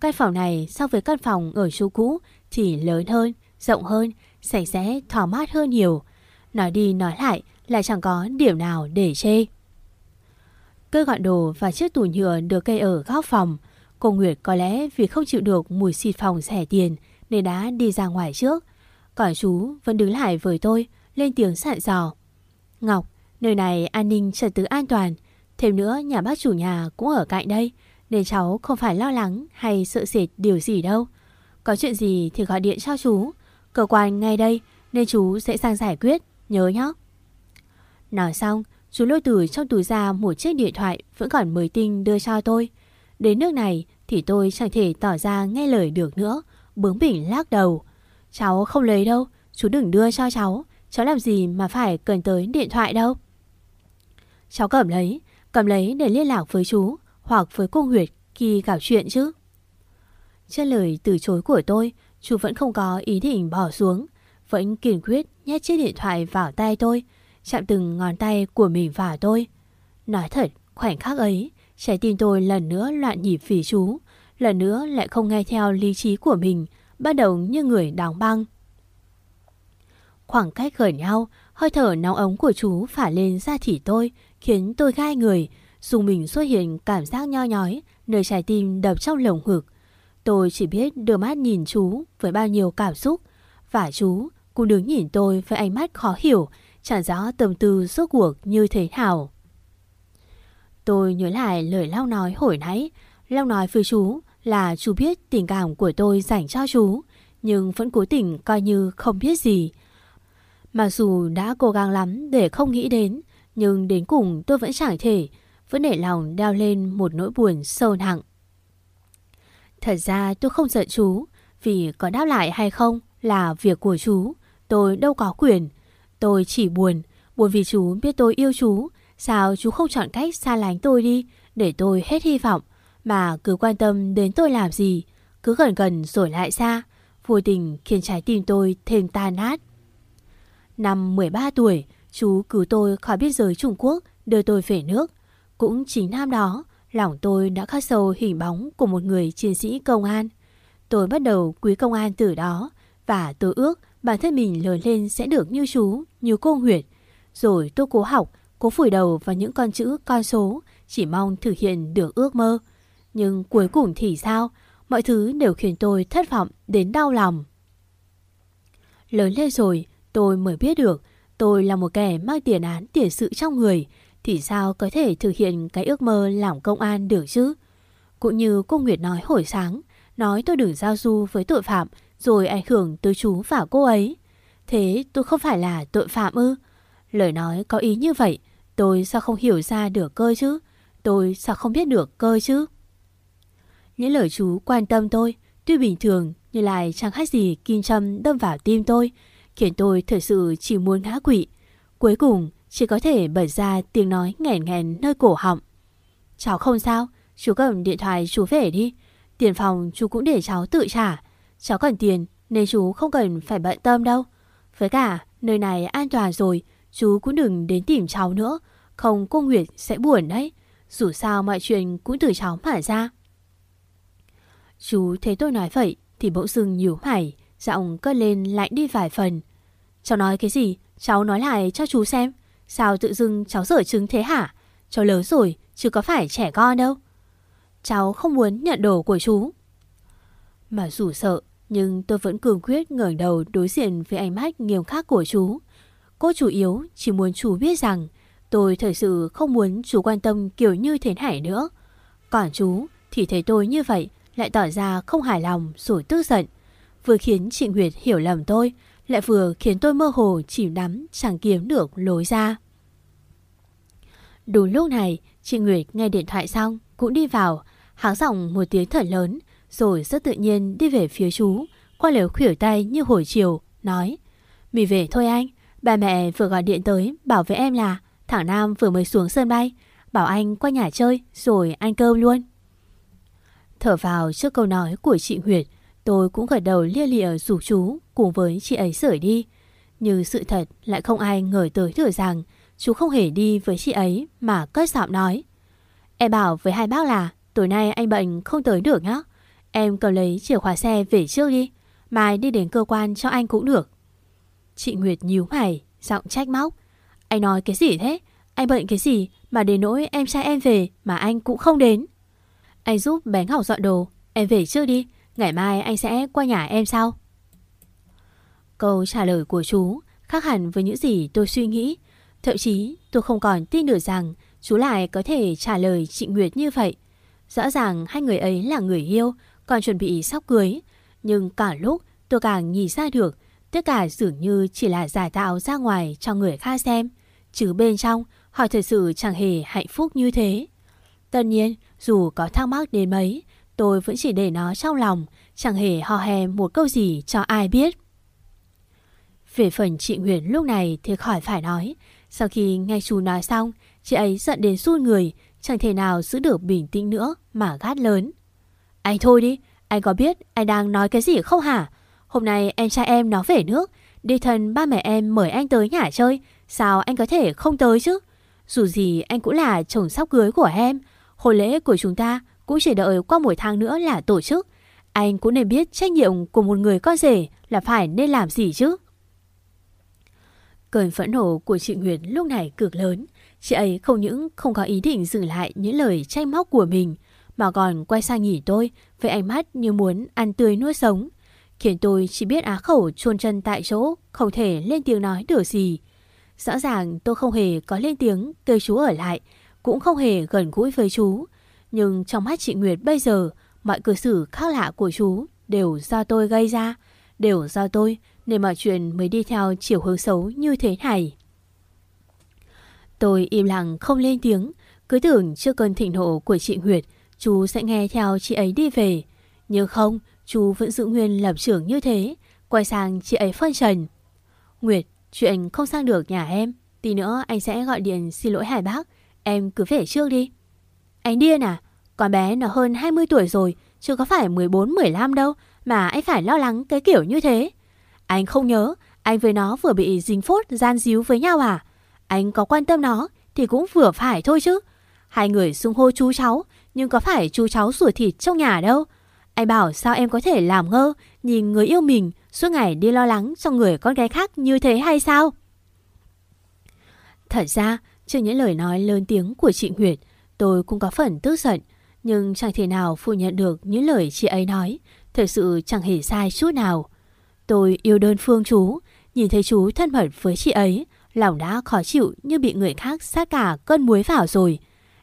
Căn phòng này so với căn phòng ở chú cũ thì lớn hơn, rộng hơn, sạch sẽ, thoải mát hơn nhiều. Nói đi nói lại là chẳng có điểm nào để chê. Cơ gọn đồ và chiếc tủ nhựa được cây ở góc phòng. Cô Nguyệt có lẽ vì không chịu được mùi xịt phòng rẻ tiền nên đã đi ra ngoài trước. Còn chú vẫn đứng lại với tôi, lên tiếng sạn dò. Ngọc, nơi này an ninh trật tự an toàn. Thêm nữa nhà bác chủ nhà cũng ở cạnh đây, nên cháu không phải lo lắng hay sợ sệt điều gì đâu. Có chuyện gì thì gọi điện cho chú. Cơ quan ngay đây nên chú sẽ sang giải quyết, nhớ nhé. Nói xong, chú lôi từ trong túi ra một chiếc điện thoại vẫn còn mới tinh đưa cho tôi. Đến nước này thì tôi chẳng thể tỏ ra nghe lời được nữa, bướng bỉnh lắc đầu. Cháu không lấy đâu, chú đừng đưa cho cháu. Cháu làm gì mà phải cần tới điện thoại đâu. Cháu cầm lấy, cầm lấy để liên lạc với chú hoặc với cô Nguyệt khi gặp chuyện chứ. Trên lời từ chối của tôi, chú vẫn không có ý định bỏ xuống, vẫn kiên quyết nhét chiếc điện thoại vào tay tôi, chạm từng ngón tay của mình vào tôi. Nói thật, khoảnh khắc ấy, trái tim tôi lần nữa loạn nhịp vì chú, lần nữa lại không nghe theo lý trí của mình, bắt đầu như người đóng băng. Khoảng cách gần nhau, hơi thở nóng ống của chú phả lên da thịt tôi, khiến tôi gai người, dùng mình xuất hiện cảm giác nho nhói, nơi trái tim đập trong lồng ngực. Tôi chỉ biết đưa mắt nhìn chú với bao nhiêu cảm xúc, và chú cũng đứng nhìn tôi với ánh mắt khó hiểu, chẳng rõ tâm tư suốt cuộc như thế nào. Tôi nhớ lại lời Long nói hồi nãy, Long nói với chú là chú biết tình cảm của tôi dành cho chú, nhưng vẫn cố tình coi như không biết gì. Mặc dù đã cố gắng lắm để không nghĩ đến, nhưng đến cùng tôi vẫn chẳng thể, vẫn để lòng đeo lên một nỗi buồn sâu nặng. Thật ra tôi không giận chú, vì có đáp lại hay không là việc của chú, tôi đâu có quyền. Tôi chỉ buồn, buồn vì chú biết tôi yêu chú, sao chú không chọn cách xa lánh tôi đi để tôi hết hy vọng mà cứ quan tâm đến tôi làm gì, cứ gần gần rồi lại xa, vô tình khiến trái tim tôi thêm tan nát. Năm 13 tuổi, chú cứu tôi khỏi biên giới Trung Quốc, đưa tôi về nước. Cũng chính năm đó, lòng tôi đã khắc sâu hình bóng của một người chiến sĩ công an. Tôi bắt đầu quý công an từ đó và tôi ước bản thân mình lớn lên sẽ được như chú, như cô Huyệt. Rồi tôi cố học, cố phủi đầu vào những con chữ con số, chỉ mong thực hiện được ước mơ. Nhưng cuối cùng thì sao? Mọi thứ đều khiến tôi thất vọng đến đau lòng. Lớn lên rồi, tôi mới biết được tôi là một kẻ mang tiền án tiền sự trong người. Thì sao có thể thực hiện cái ước mơ làm công an được chứ? Cũng như cô Nguyệt nói hồi sáng, nói tôi đừng giao du với tội phạm rồi ảnh hưởng tới chú và cô ấy. Thế tôi không phải là tội phạm ư? Lời nói có ý như vậy, tôi sao không hiểu ra được cơ chứ? Tôi sao không biết được cơ chứ? Những lời chú quan tâm tôi, tuy bình thường nhưng lại chẳng khác gì kim châm đâm vào tim tôi, khiến tôi thật sự chỉ muốn ngã quỵ. Cuối cùng chỉ có thể bật ra tiếng nói nghẹn nghẹn nơi cổ họng. Cháu không sao, chú cầm điện thoại chú về đi. Tiền phòng chú cũng để cháu tự trả. Cháu cần tiền nên chú không cần phải bận tâm đâu. Với cả nơi này an toàn rồi, chú cũng đừng đến tìm cháu nữa. Không cô Nguyệt sẽ buồn đấy. Dù sao mọi chuyện cũng từ cháu mà ra. Chú thấy tôi nói vậy thì bỗng dưng nhíu mày, giọng cất lên lạnh đi vài phần. Cháu nói cái gì? Cháu nói lại cho chú xem. Sao tự dưng cháu dở chứng thế hả? Cháu lớn rồi, chứ có phải trẻ con đâu. cháu không muốn nhận đồ của chú. Mà dù sợ, nhưng tôi vẫn cường quyết ngẩng đầu đối diện với ánh mắt nghiêm khắc của chú. Cô chủ yếu chỉ muốn chú biết rằng tôi thật sự không muốn chú quan tâm kiểu như thế này nữa. Còn chú thì thấy tôi như vậy lại tỏ ra không hài lòng rồi tức giận. Vừa khiến chị Nguyệt hiểu lầm tôi, lại vừa khiến tôi mơ hồ chìm đắm chẳng kiếm được lối ra. Đúng lúc này, chị Nguyệt nghe điện thoại xong cũng đi vào, háng giọng một tiếng thật lớn, rồi rất tự nhiên đi về phía chú, qua lều khỉu tay như hồi chiều, nói Mì về thôi anh, bà mẹ vừa gọi điện tới bảo với em là thằng Nam vừa mới xuống sân bay, bảo anh qua nhà chơi rồi ăn cơm luôn. Thở vào trước câu nói của chị Nguyệt, tôi cũng gật đầu lia lịa rủ chú cùng với chị ấy rời đi. Nhưng sự thật lại không ai ngờ tới được rằng chú không hề đi với chị ấy mà cất giọng nói. Em bảo với hai bác là tối nay anh bệnh không tới được nhá. Em cầm lấy chìa khóa xe về trước đi. Mai đi đến cơ quan cho anh cũng được. Chị Nguyệt nhíu mày, giọng trách móc. Anh nói cái gì thế? Anh bệnh cái gì mà đến nỗi em trai em về mà anh cũng không đến? Anh giúp bé Ngọc dọn đồ. Em về trước đi. Ngày mai anh sẽ qua nhà em sau. Câu trả lời của chú khác hẳn với những gì tôi suy nghĩ. Thậm chí tôi không còn tin được rằng chú lại có thể trả lời chị Nguyệt như vậy. Rõ ràng hai người ấy là người yêu, còn chuẩn bị sắp cưới. Nhưng cả lúc tôi càng nhìn ra được tất cả dường như chỉ là giả tạo ra ngoài cho người khác xem. Chứ bên trong họ thật sự chẳng hề hạnh phúc như thế. Tất nhiên, dù có thắc mắc đến mấy, tôi vẫn chỉ để nó trong lòng, chẳng hề ho hè một câu gì cho ai biết. Về phần chị Nguyễn lúc này thì khỏi phải nói. Sau khi nghe chú nói xong, chị ấy giận đến run người, chẳng thể nào giữ được bình tĩnh nữa mà gắt lớn. Anh thôi đi, anh có biết anh đang nói cái gì không hả? Hôm nay em trai em nó về nước, đi thân ba mẹ em mời anh tới nhà chơi, sao anh có thể không tới chứ? Dù gì anh cũng là chồng sắp cưới của em, hôn lễ của chúng ta cũng chỉ đợi qua một tháng nữa là tổ chức. Anh cũng nên biết trách nhiệm của một người con rể là phải nên làm gì chứ. Cơn phẫn nộ của chị Nguyệt lúc này cực lớn. Chị ấy không những không có ý định dừng lại những lời trách móc của mình, mà còn quay sang nhìn tôi với ánh mắt như muốn ăn tươi nuốt sống. Khiến tôi chỉ biết á khẩu chôn chân tại chỗ, không thể lên tiếng nói được gì. Rõ ràng tôi không hề có lên tiếng kêu chú ở lại, cũng không hề gần gũi với chú. Nhưng trong mắt chị Nguyệt bây giờ, mọi cư xử khác lạ của chú đều do tôi gây ra, đều do tôi nên mọi chuyện mới đi theo chiều hướng xấu như thế này. Tôi im lặng không lên tiếng, cứ tưởng trước cơn thịnh nộ của chị Nguyệt, chú sẽ nghe theo chị ấy đi về. Nhưng không, chú vẫn giữ nguyên lập trưởng như thế, quay sang chị ấy phân trần. Nguyệt, chuyện không sang được nhà em, tí nữa anh sẽ gọi điện xin lỗi Hải Bác, em cứ về trước đi. Anh điên à? Con bé nó hơn 20 tuổi rồi, chứ có phải 14-15 đâu mà anh phải lo lắng cái kiểu như thế. Anh không nhớ, anh với nó vừa bị dính phốt gian díu với nhau à? Anh có quan tâm nó thì cũng vừa phải thôi chứ. Hai người xung hô chú cháu, nhưng có phải chú cháu sủa thịt trong nhà đâu. Anh bảo sao em có thể làm ngơ, nhìn người yêu mình suốt ngày đi lo lắng cho người con gái khác như thế hay sao? Thật ra, trước những lời nói lớn tiếng của chị Nguyệt, tôi cũng có phần tức giận, nhưng chẳng thể nào phủ nhận được những lời chị ấy nói, thật sự chẳng hề sai chút nào. Tôi yêu đơn phương chú, nhìn thấy chú thân mật với chị ấy, lòng đã khó chịu như bị người khác sát cả cơn muối vào rồi.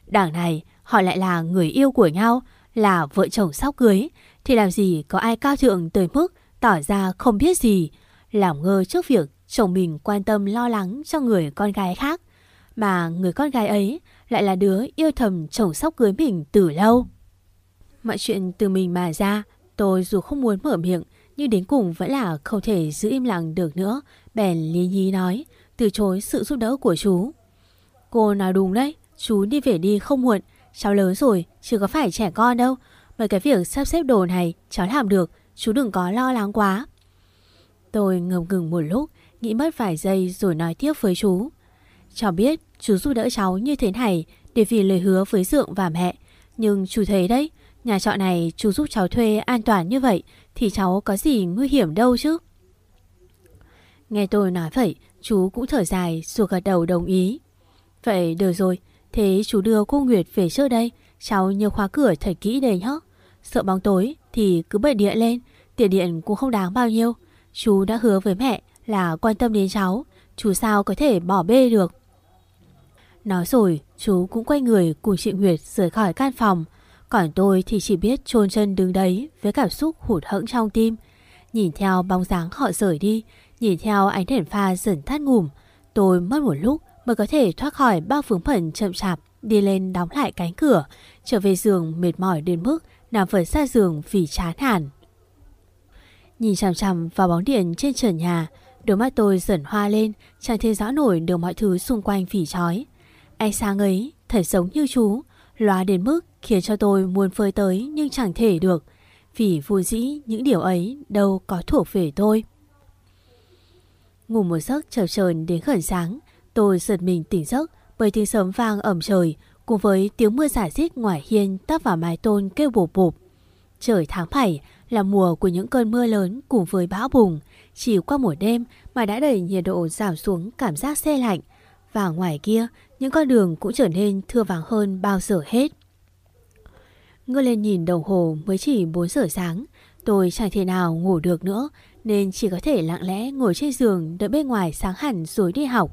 Đảng này, họ lại là người yêu của nhau, là vợ chồng sắp cưới, thì làm gì có ai cao thượng tới mức tỏ ra không biết gì, làm ngơ trước việc chồng mình quan tâm lo lắng cho người con gái khác, mà người con gái ấy lại là đứa yêu thầm chồng sóc cưới mình từ lâu. Mọi chuyện từ mình mà ra, tôi dù không muốn mở miệng, nhưng đến cùng vẫn là không thể giữ im lặng được nữa. Bèn lý nhí nói, từ chối sự giúp đỡ của chú. Cô nói đúng đấy, chú đi về đi không muộn. Cháu lớn rồi, chứ có phải trẻ con đâu. Mấy cái việc sắp xếp đồ này cháu làm được, chú đừng có lo lắng quá. Tôi ngầm ngừng một lúc, nghĩ mất vài giây rồi nói tiếp với chú. Cháu biết chú giúp đỡ cháu như thế này để vì lời hứa với Dượng và mẹ. Nhưng chú thấy đấy, nhà trọ này chú giúp cháu thuê an toàn như vậy thì cháu có gì nguy hiểm đâu chứ. Nghe tôi nói vậy, chú cũng thở dài rồi gật đầu đồng ý. Vậy được rồi, thế chú đưa cô Nguyệt về trước đây, cháu nhớ khóa cửa thật kỹ đây nhé. Sợ bóng tối thì cứ bật điện lên, tiền điện cũng không đáng bao nhiêu. Chú đã hứa với mẹ là quan tâm đến cháu, chú sao có thể bỏ bê được. Nói rồi, chú cũng quay người cùng chị Nguyệt rời khỏi căn phòng. Còn tôi thì chỉ biết chôn chân đứng đấy với cảm xúc hụt hẫng trong tim. Nhìn theo bóng dáng họ rời đi, nhìn theo ánh đèn pha dần tắt ngủm, tôi mất một lúc mới có thể thoát khỏi bao vướng phận chậm chạp, đi lên đóng lại cánh cửa, trở về giường mệt mỏi đến mức nằm vật xa giường vì chán hẳn. Nhìn chằm chằm vào bóng điện trên trần nhà, đôi mắt tôi dần hoa lên, chẳng thấy rõ nổi được mọi thứ xung quanh phỉ chói. Ánh sáng ấy thật giống như chú, loa đến mức khiến cho tôi muốn phơi tới nhưng chẳng thể được. Vì vô dĩ những điều ấy đâu có thuộc về tôi. Ngủ một giấc chập chờn đến khẩn sáng, tôi giật mình tỉnh giấc bởi tiếng sớm vang ẩm trời cùng với tiếng mưa giả rít ngoài hiên tắp vào mái tôn kêu bộp bộp. Trời tháng 7 là mùa của những cơn mưa lớn cùng với bão bùng. Chỉ qua một đêm mà đã đẩy nhiệt độ giảm xuống cảm giác xe lạnh. Và ngoài kia, những con đường cũng trở nên thưa vắng hơn bao giờ hết. Ngơ lên nhìn đồng hồ mới chỉ 4 giờ sáng. Tôi chẳng thể nào ngủ được nữa nên chỉ có thể lặng lẽ ngồi trên giường đợi bên ngoài sáng hẳn rồi đi học.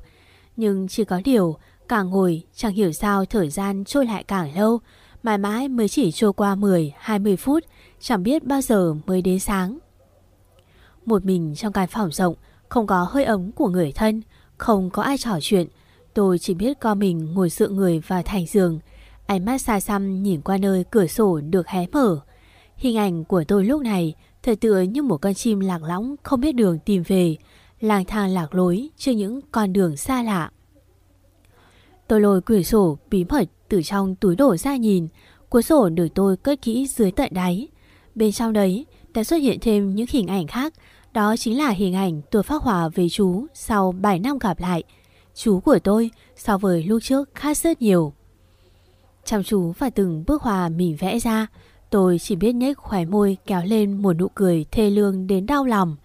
Nhưng chỉ có điều, càng ngồi chẳng hiểu sao thời gian trôi lại càng lâu. Mãi mãi mới chỉ trôi qua 10-20 phút, chẳng biết bao giờ mới đến sáng. Một mình trong căn phòng rộng, không có hơi ấm của người thân, không có ai trò chuyện. Tôi chỉ biết co mình ngồi dựa người vào thành giường, ánh mắt xa xăm nhìn qua nơi cửa sổ được hé mở. Hình ảnh của tôi lúc này thật tựa như một con chim lạc lõng không biết đường tìm về, lang thang lạc lối trên những con đường xa lạ. Tôi lôi quyển sổ bí mật từ trong túi đổ ra nhìn, cuốn sổ được tôi cất kỹ dưới tận đáy. Bên trong đấy đã xuất hiện thêm những hình ảnh khác, đó chính là hình ảnh tôi phát hỏa về chú sau 7 năm gặp lại. Chú của tôi so với lúc trước khác rất nhiều. Chăm chú và từng bước hòa mình vẽ ra, tôi chỉ biết nhếch khóe môi kéo lên một nụ cười thê lương đến đau lòng.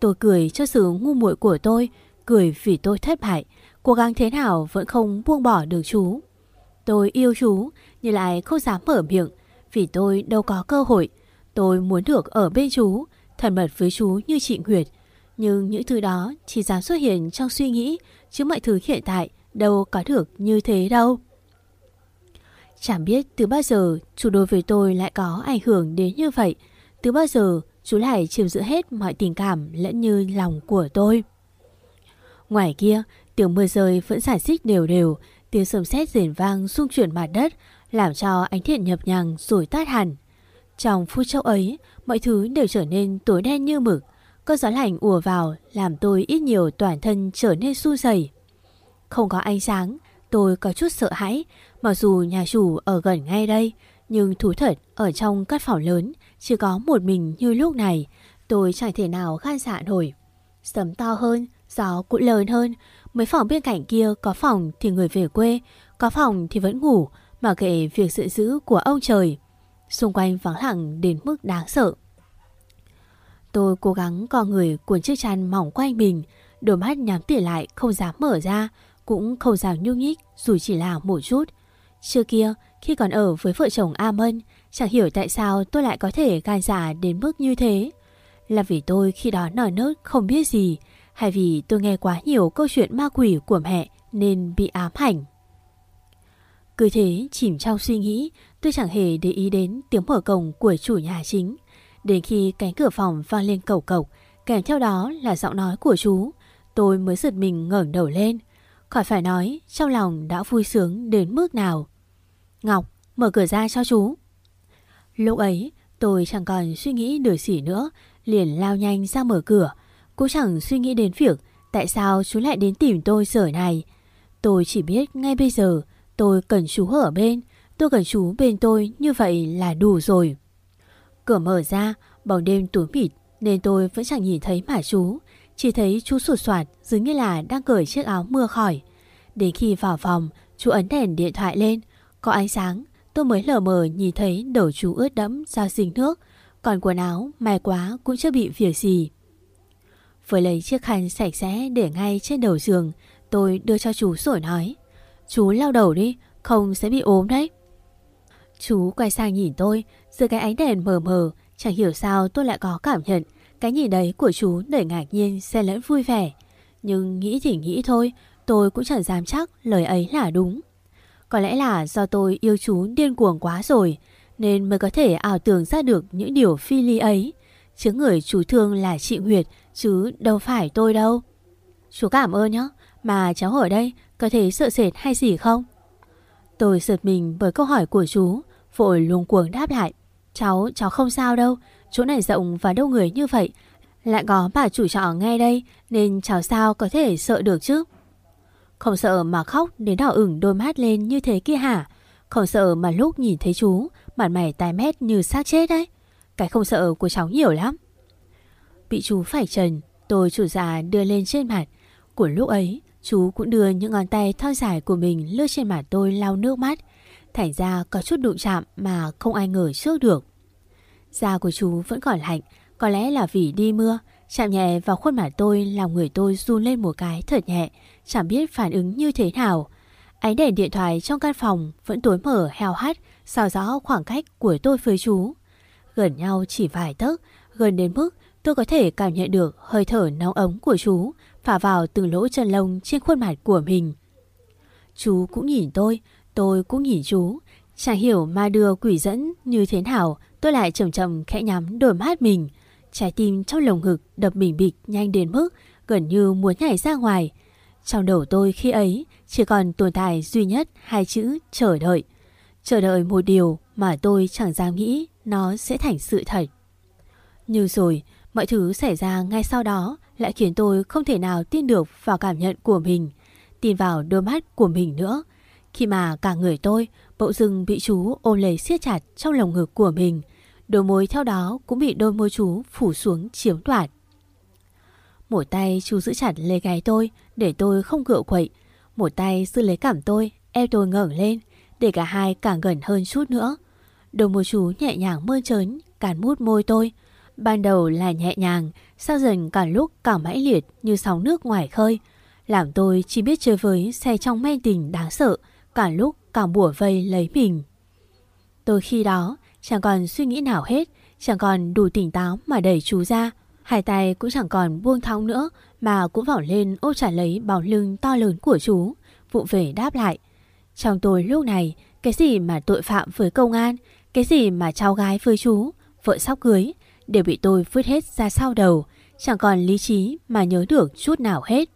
Tôi cười cho sự ngu muội của tôi, cười vì tôi thất bại, cố gắng thế nào vẫn không buông bỏ được chú. Tôi yêu chú, nhưng lại không dám mở miệng, vì tôi đâu có cơ hội. Tôi muốn được ở bên chú, thân mật với chú như chị Nguyệt. Nhưng những thứ đó chỉ dám xuất hiện trong suy nghĩ, chứ mọi thứ hiện tại đâu có được như thế đâu. Chẳng biết từ bao giờ chú đối với tôi lại có ảnh hưởng đến như vậy. Từ bao giờ chú lại chiếm giữ hết mọi tình cảm lẫn như lòng của tôi. Ngoài kia, tiếng mưa rơi vẫn giải xích đều đều, tiếng sầm sét rền vang xung chuyển mặt đất, làm cho ánh thiện nhập nhằng rồi tắt hẳn. Trong phút chốc ấy, mọi thứ đều trở nên tối đen như mực. Cơn gió lạnh ùa vào làm tôi ít nhiều toàn thân trở nên su dày. Không có ánh sáng, tôi có chút sợ hãi, mặc dù nhà chủ ở gần ngay đây, nhưng thú thật ở trong căn phòng lớn chỉ có một mình như lúc này, tôi chẳng thể nào gan dạ nổi. Sấm to hơn, gió cũng lớn hơn, mấy phòng bên cạnh kia có phòng thì người về quê, có phòng thì vẫn ngủ, mà kệ việc sự giữ của ông trời. Xung quanh vắng lặng đến mức đáng sợ. Tôi cố gắng co người cuốn chiếc chăn mỏng quanh mình, đôi mắt nhắm tỉa lại không dám mở ra, cũng không dám nhúc nhích dù chỉ là một chút. Trước kia, khi còn ở với vợ chồng A Mân, chẳng hiểu tại sao tôi lại có thể gan dạ đến mức như thế. Là vì tôi khi đó nở nớt không biết gì, hay vì tôi nghe quá nhiều câu chuyện ma quỷ của mẹ nên bị ám ảnh. Cứ thế chìm trong suy nghĩ, tôi chẳng hề để ý đến tiếng mở cổng của chủ nhà chính. Đến khi cánh cửa phòng vang lên cầu cộc, kèm theo đó là giọng nói của chú, tôi mới giật mình ngẩng đầu lên. Khỏi phải nói, trong lòng đã vui sướng đến mức nào. Ngọc, mở cửa ra cho chú. Lúc ấy, tôi chẳng còn suy nghĩ được xỉ nữa, liền lao nhanh ra mở cửa. Cũng chẳng suy nghĩ đến việc tại sao chú lại đến tìm tôi giờ này. Tôi chỉ biết ngay bây giờ tôi cần chú ở bên, tôi cần chú bên tôi như vậy là đủ rồi. Cửa mở ra, bóng đêm tối mịt nên tôi vẫn chẳng nhìn thấy mà chú. Chỉ thấy chú sụt soạt dường như là đang cởi chiếc áo mưa khỏi. Đến khi vào phòng, chú ấn đèn điện thoại lên. Có ánh sáng, tôi mới lờ mờ nhìn thấy đầu chú ướt đẫm ra dính nước. Còn quần áo, may quá cũng chưa bị việc gì. với lấy chiếc khăn sạch sẽ để ngay trên đầu giường, tôi đưa cho chú rồi nói. Chú lau đầu đi, không sẽ bị ốm đấy. Chú quay sang nhìn tôi, dưới cái ánh đèn mờ mờ, chẳng hiểu sao tôi lại có cảm nhận. Cái nhìn đấy của chú đầy ngạc nhiên, xen lẫn vui vẻ. Nhưng nghĩ thì nghĩ thôi, tôi cũng chẳng dám chắc lời ấy là đúng. Có lẽ là do tôi yêu chú điên cuồng quá rồi, nên mới có thể ảo tưởng ra được những điều phi ly ấy. Chứ người chú thương là chị Nguyệt, chứ đâu phải tôi đâu. Chú cảm ơn nhé, mà cháu ở đây có thể sợ sệt hay gì không? Tôi giật mình bởi câu hỏi của chú, vội luống cuồng đáp lại. Cháu, cháu không sao đâu, chỗ này rộng và đông người như vậy. Lại có bà chủ trọ ngay đây nên cháu sao có thể sợ được chứ? Không sợ mà khóc đến đỏ ửng đôi mắt lên như thế kia hả? Không sợ mà lúc nhìn thấy chú, mặt mày tái mét như xác chết đấy. Cái không sợ của cháu nhiều lắm. Bị chú phải trần, tôi chủ già đưa lên trên mặt. Của lúc ấy, chú cũng đưa những ngón tay thon dài của mình lướt trên mặt tôi lau nước mắt. Thành ra có chút đụng chạm mà không ai ngờ trước được. Da của chú vẫn còn lạnh, có lẽ là vì đi mưa. Chạm nhẹ vào khuôn mặt tôi làm người tôi run lên một cái thật nhẹ, chẳng biết phản ứng như thế nào. Ánh đèn điện thoại trong căn phòng vẫn tối mở heo hắt, sao rõ khoảng cách của tôi với chú. Gần nhau chỉ vài tấc, gần đến mức tôi có thể cảm nhận được hơi thở nóng ống của chú phả vào từng lỗ chân lông trên khuôn mặt của mình. Chú cũng nhìn tôi, tôi cũng nhìn chú. Chẳng hiểu ma đưa quỷ dẫn như thế nào, tôi lại chậm chậm khẽ nhắm đôi mắt mình. Trái tim trong lồng ngực đập bình bịch nhanh đến mức gần như muốn nhảy ra ngoài. Trong đầu tôi khi ấy chỉ còn tồn tại duy nhất hai chữ chờ đợi. Chờ đợi một điều mà tôi chẳng dám nghĩ nó sẽ thành sự thật. Như rồi, mọi thứ xảy ra ngay sau đó lại khiến tôi không thể nào tin được vào cảm nhận của mình, tin vào đôi mắt của mình nữa. Khi mà cả người tôi bỗng dưng bị chú ôm lấy siết chặt trong lồng ngực của mình, đôi môi theo đó cũng bị đôi môi chú phủ xuống chiếm đoạt. Một tay chú giữ chặt lấy gáy tôi để tôi không cựa quậy, một tay giữ lấy cảm tôi, eo tôi ngẩng lên để cả hai càng gần hơn chút nữa. Đôi môi chú nhẹ nhàng mơn trớn, càn mút môi tôi. Ban đầu là nhẹ nhàng, sau dần càng lúc càng mãnh liệt như sóng nước ngoài khơi. Làm tôi chỉ biết chơi với xe trong men tình đáng sợ, cả lúc càng bủa vây lấy mình. Tôi khi đó chẳng còn suy nghĩ nào hết, chẳng còn đủ tỉnh táo mà đẩy chú ra. Hai tay cũng chẳng còn buông thong nữa mà cũng vỏ lên ôm trả lấy bảo lưng to lớn của chú, vụ về đáp lại. Trong tôi lúc này, cái gì mà tội phạm với công an, cái gì mà cháu gái với chú, vợ sắp cưới, đều bị tôi vứt hết ra sau đầu, chẳng còn lý trí mà nhớ được chút nào hết.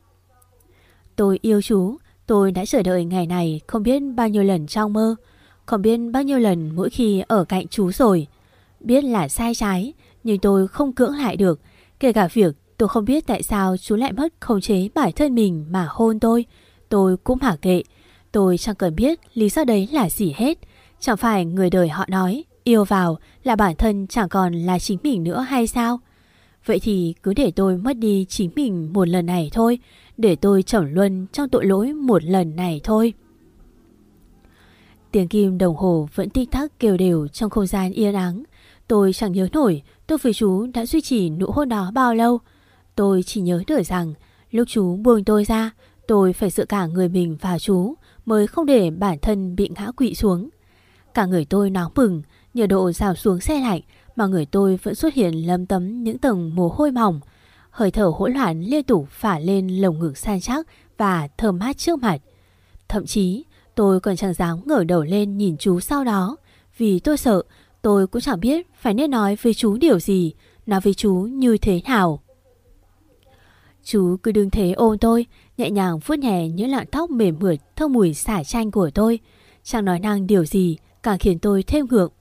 Tôi yêu chú, tôi đã chờ đợi ngày này không biết bao nhiêu lần trong mơ, không biết bao nhiêu lần mỗi khi ở cạnh chú rồi. Biết là sai trái, nhưng tôi không cưỡng lại được, kể cả việc tôi không biết tại sao chú lại mất khống chế bản thân mình mà hôn tôi, tôi cũng hả kệ. Tôi chẳng cần biết lý do đấy là gì hết. Chẳng phải người đời họ nói yêu vào là bản thân chẳng còn là chính mình nữa hay sao? Vậy thì cứ để tôi mất đi chính mình một lần này thôi. Để tôi trầm luân trong tội lỗi một lần này thôi. Tiếng kim đồng hồ vẫn tích tắc kêu đều trong không gian yên ắng. Tôi chẳng nhớ nổi tôi với chú đã duy trì nụ hôn đó bao lâu. Tôi chỉ nhớ được rằng lúc chú buông tôi ra, tôi phải dựa cả người mình vào chú mới không để bản thân bị ngã quỵ xuống. Cả người tôi nóng bừng, nhiệt độ rào xuống xe lạnh mà người tôi vẫn xuất hiện lấm tấm những tầng mồ hôi mỏng. Hơi thở hỗn loạn liên tục phả lên lồng ngực san chắc và thơm mát trước mặt. Thậm chí tôi còn chẳng dám ngẩng đầu lên nhìn chú sau đó vì tôi sợ tôi cũng chẳng biết phải nên nói với chú điều gì, nói với chú như thế nào. Chú cứ đứng thế ôm tôi, nhẹ nhàng vuốt nhẹ những lọn tóc mềm mượt thơm mùi xả chanh của tôi. Chẳng nói năng điều gì, càng khiến tôi thêm ngượng.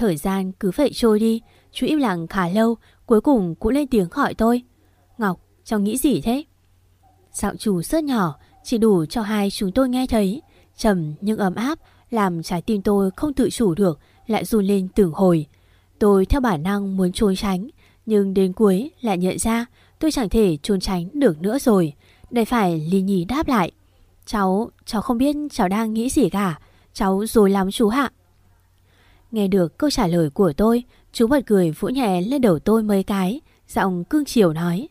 Thời gian cứ vậy trôi đi, chú im lặng khá lâu, cuối cùng cũng lên tiếng hỏi tôi. Ngọc, cháu nghĩ gì thế? Giọng chú rất nhỏ, chỉ đủ cho hai chúng tôi nghe thấy. Trầm nhưng ấm áp, làm trái tim tôi không tự chủ được, lại run lên từng hồi. Tôi theo bản năng muốn trốn tránh, nhưng đến cuối lại nhận ra tôi chẳng thể trốn tránh được nữa rồi. Đây phải Ly nhì đáp lại. Cháu, cháu không biết cháu đang nghĩ gì cả. Cháu rồi lắm chú hạ. Nghe được câu trả lời của tôi, chú bật cười vỗ nhẹ lên đầu tôi mấy cái, giọng cương chiều nói.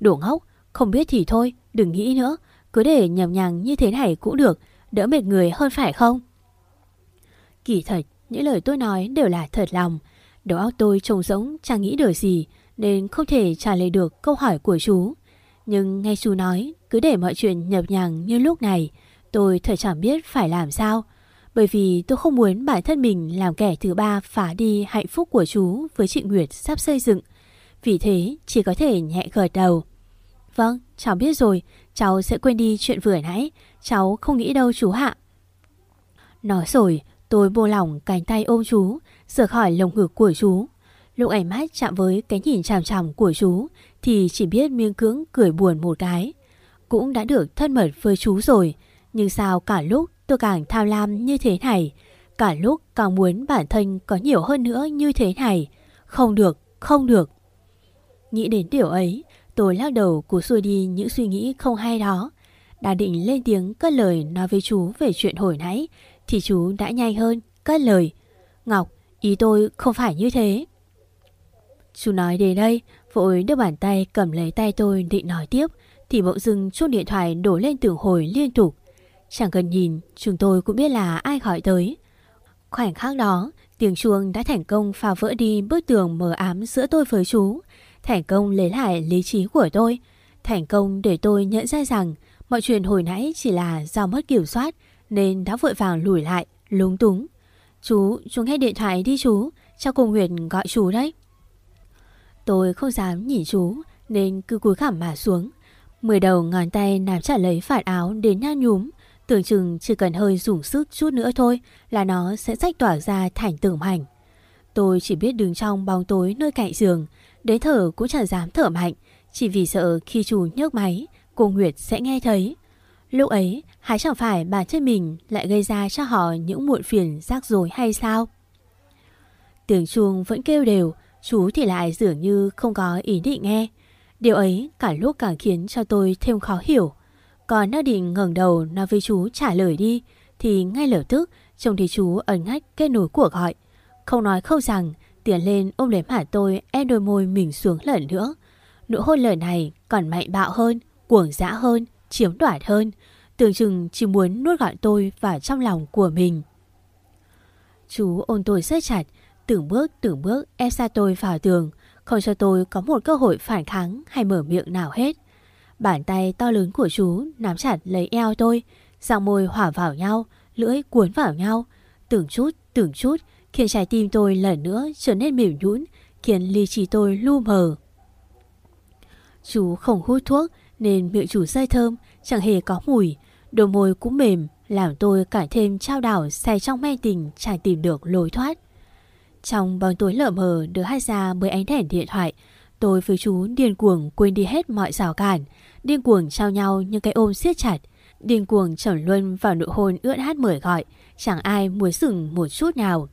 đủ ngốc, không biết thì thôi, đừng nghĩ nữa. Cứ để nhầm nhằng như thế này cũng được, đỡ mệt người hơn phải không? Kỳ thật, những lời tôi nói đều là thật lòng. Đầu óc tôi trông rỗng chẳng nghĩ được gì nên không thể trả lời được câu hỏi của chú. Nhưng nghe chú nói cứ để mọi chuyện nhập nhằng như lúc này tôi thật chẳng biết phải làm sao. Bởi vì tôi không muốn bản thân mình làm kẻ thứ ba phá đi hạnh phúc của chú với chị Nguyệt sắp xây dựng. Vì thế chỉ có thể nhẹ gật đầu. Vâng, cháu biết rồi, cháu sẽ quên đi chuyện vừa nãy, cháu không nghĩ đâu chú hạ. Nói rồi, tôi buông lỏng cánh tay ôm chú, rời khỏi lồng ngực của chú. Lúc ánh mắt chạm với cái nhìn chằm chằm của chú thì chỉ biết miên cưỡng cười buồn một cái. Cũng đã được thân mật với chú rồi, nhưng sao cả lúc tôi càng tham lam như thế này, cả lúc càng muốn bản thân có nhiều hơn nữa như thế này. Không được, không được. Nghĩ đến điều ấy, tôi lắc đầu cú xuôi đi những suy nghĩ không hay đó. Đã định lên tiếng cất lời nói với chú về chuyện hồi nãy, thì chú đã nhanh hơn, cất lời. Ngọc, ý tôi không phải như thế. Chú nói đến đây, vội đưa bàn tay cầm lấy tay tôi định nói tiếp, thì bỗng dưng chuông điện thoại đổ lên từng hồi liên tục. Chẳng cần nhìn, chúng tôi cũng biết là ai gọi tới. Khoảnh khắc đó, tiếng chuông đã thành công phá vỡ đi bức tường mờ ám giữa tôi với chú. Thành công lấy lại lý trí của tôi. Thành công để tôi nhận ra rằng mọi chuyện hồi nãy chỉ là do mất kiểm soát nên đã vội vàng lùi lại, lúng túng. Chú, chú nghe điện thoại đi chú, cho cùng Nguyệt gọi chú đấy. Tôi không dám nhìn chú nên cứ cúi khảm mà xuống. Mười đầu ngón tay nắm chặt lấy vạt áo đến nhăn nhúm. Tưởng chừng chỉ cần hơi dùng sức chút nữa thôi là nó sẽ rách tỏa ra thành tưởng hành. Tôi chỉ biết đứng trong bóng tối nơi cạnh giường, đến thở cũng chẳng dám thở mạnh, chỉ vì sợ khi chú nhấc máy, cô Nguyệt sẽ nghe thấy. Lúc ấy, hãy chẳng phải bản thân mình lại gây ra cho họ những muộn phiền rắc rối hay sao? Tiếng chuông vẫn kêu đều, chú thì lại dường như không có ý định nghe. Điều ấy cả lúc càng khiến cho tôi thêm khó hiểu. Còn nó định ngẩng đầu nói với chú trả lời đi, thì ngay lập tức trông thấy chú ẩn ngách kết nối cuộc gọi. Không nói không rằng, tiến lên ôm lấy mặt tôi ép đôi môi mình xuống lần nữa. Nụ hôn lời này còn mạnh bạo hơn, cuồng dã hơn, chiếm đoạt hơn. Tưởng chừng chỉ muốn nuốt gọn tôi vào trong lòng của mình. Chú ôm tôi rất chặt, từng bước từng bước ép xa tôi vào tường, không cho tôi có một cơ hội phản kháng hay mở miệng nào hết. Bàn tay to lớn của chú nắm chặt lấy eo tôi, răng môi hỏa vào nhau, lưỡi cuốn vào nhau, từng chút từng chút khiến trái tim tôi lần nữa trở nên mềm nhũn, khiến ly trí tôi lu mờ. Chú không hút thuốc nên miệng chủ say thơm, chẳng hề có mùi, đôi môi cũng mềm, làm tôi cả thêm trao đảo say trong mê tình chẳng tìm được lối thoát. Trong bóng tối lờ mờ được hai ra bởi ánh đèn điện thoại, tôi với chú điên cuồng quên đi hết mọi rào cản, điên cuồng trao nhau như cái ôm siết chặt, điên cuồng trầm luân vào nụ hôn ướt hát mời gọi, chẳng ai muốn dừng một chút nào.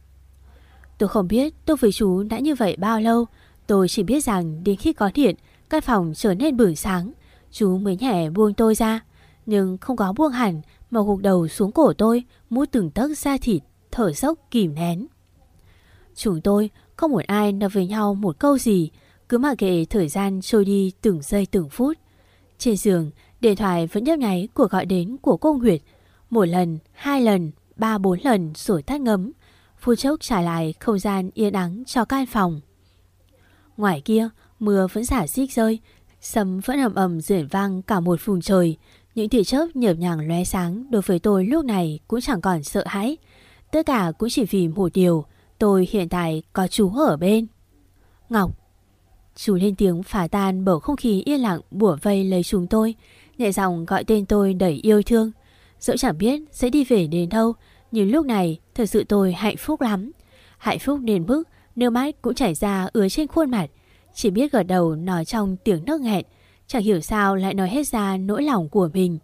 Tôi không biết tôi với chú đã như vậy bao lâu, tôi chỉ biết rằng đến khi có điện, căn phòng trở nên bừng sáng, chú mới nhẹ buông tôi ra, nhưng không có buông hẳn mà gục đầu xuống cổ tôi, mút từng tấc da thịt, thở dốc kìm nén. Chúng tôi không một ai nói với nhau một câu gì, cứ mặc kệ thời gian trôi đi từng giây từng phút. Trên giường, điện thoại vẫn nhấp nháy cuộc gọi đến của cô Nguyệt. Một lần, hai lần, ba bốn lần rồi tắt ngấm. Phút chốc trả lại không gian yên ắng cho căn phòng. Ngoài kia, mưa vẫn xả xích rơi, sấm vẫn ầm ầm rưởi vang cả một vùng trời. Những tia chớp nhợp nhàng lóe sáng đối với tôi lúc này cũng chẳng còn sợ hãi. Tất cả cũng chỉ vì một điều, tôi hiện tại có chú ở bên. Ngọc Chú lên tiếng phá tan bầu không khí yên lặng bủa vây lấy chúng tôi, nhẹ giọng gọi tên tôi đầy yêu thương. Dẫu chẳng biết sẽ đi về đến đâu, nhưng lúc này thật sự tôi hạnh phúc lắm. Hạnh phúc đến mức nước mắt cũng chảy ra ứa trên khuôn mặt. Chỉ biết gật đầu nói trong tiếng nước nghẹn, chẳng hiểu sao lại nói hết ra nỗi lòng của mình.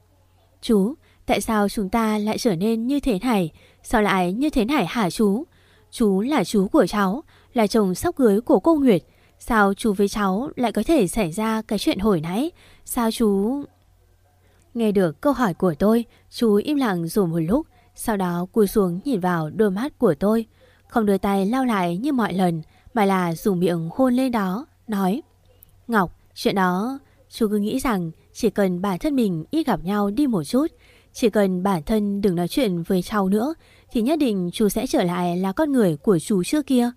Chú, tại sao chúng ta lại trở nên như thế này? Sao lại như thế này hả chú? Chú là chú của cháu, là chồng sắp cưới của cô Nguyệt. Sao chú với cháu lại có thể xảy ra cái chuyện hồi nãy? Sao chú... Nghe được câu hỏi của tôi, chú im lặng dù một lúc, sau đó cúi xuống nhìn vào đôi mắt của tôi. Không đưa tay lao lại như mọi lần, mà là dùng miệng hôn lên đó, nói Ngọc, chuyện đó, chú cứ nghĩ rằng chỉ cần bản thân mình ít gặp nhau đi một chút, Chỉ cần bản thân đừng nói chuyện với cháu nữa thì nhất định chú sẽ trở lại là con người của chú trước kia.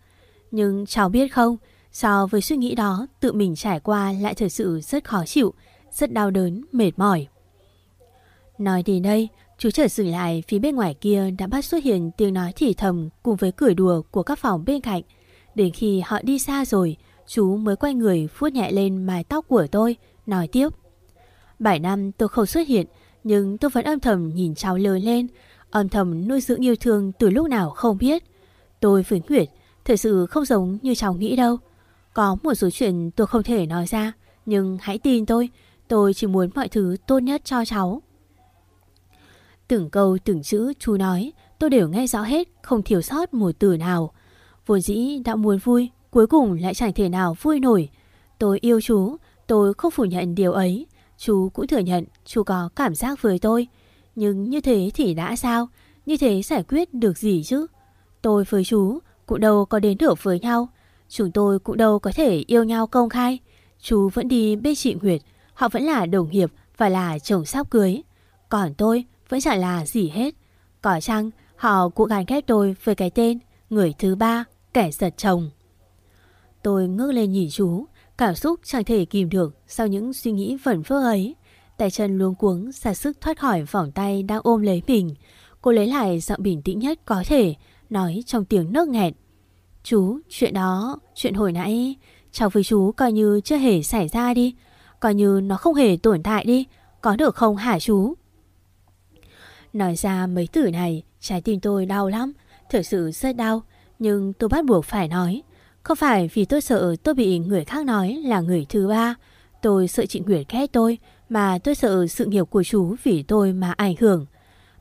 Nhưng cháu biết không, so với suy nghĩ đó tự mình trải qua lại thật sự rất khó chịu, rất đau đớn, mệt mỏi. Nói đến đây, chú trở dừng lại phía bên ngoài kia đã bắt xuất hiện tiếng nói thì thầm cùng với cười đùa của các phòng bên cạnh. Đến khi họ đi xa rồi, chú mới quay người vuốt nhẹ lên mái tóc của tôi, nói tiếp. Bảy năm tôi không xuất hiện, nhưng tôi vẫn âm thầm nhìn cháu lớn lên, âm thầm nuôi dưỡng yêu thương từ lúc nào không biết. Tôi với Nguyệt thật sự không giống như cháu nghĩ đâu. Có một số chuyện tôi không thể nói ra, nhưng hãy tin tôi, tôi chỉ muốn mọi thứ tốt nhất cho cháu. Từng câu từng chữ chú nói, tôi đều nghe rõ hết, không thiếu sót một từ nào. Vốn dĩ đã muốn vui, cuối cùng lại chẳng thể nào vui nổi. Tôi yêu chú, tôi không phủ nhận điều ấy. Chú cũng thừa nhận chú có cảm giác với tôi. Nhưng như thế thì đã sao? Như thế giải quyết được gì chứ? Tôi với chú cũng đâu có đến được với nhau. Chúng tôi cũng đâu có thể yêu nhau công khai. Chú vẫn đi bên chị Nguyệt. Họ vẫn là đồng nghiệp và là chồng sắp cưới. Còn tôi vẫn chẳng là gì hết. Có chăng họ cũng gắn ghép tôi với cái tên người thứ ba, kẻ giật chồng. Tôi ngước lên nhìn chú, cảm xúc chẳng thể kìm được sau những suy nghĩ vẩn vơ ấy. Tay chân luống cuống ra sức thoát khỏi vòng tay đang ôm lấy mình. Cô lấy lại giọng bình tĩnh nhất có thể, nói trong tiếng nước nghẹn. Chú, chuyện đó, chuyện hồi nãy, cháu với chú coi như chưa hề xảy ra đi. Coi như nó không hề tồn tại đi, có được không hả chú? Nói ra mấy từ này, trái tim tôi đau lắm, thật sự rất đau. Nhưng tôi bắt buộc phải nói. Không phải vì tôi sợ tôi bị người khác nói là người thứ ba. Tôi sợ chị Nguyệt ghét tôi, mà tôi sợ sự nghiệp của chú vì tôi mà ảnh hưởng.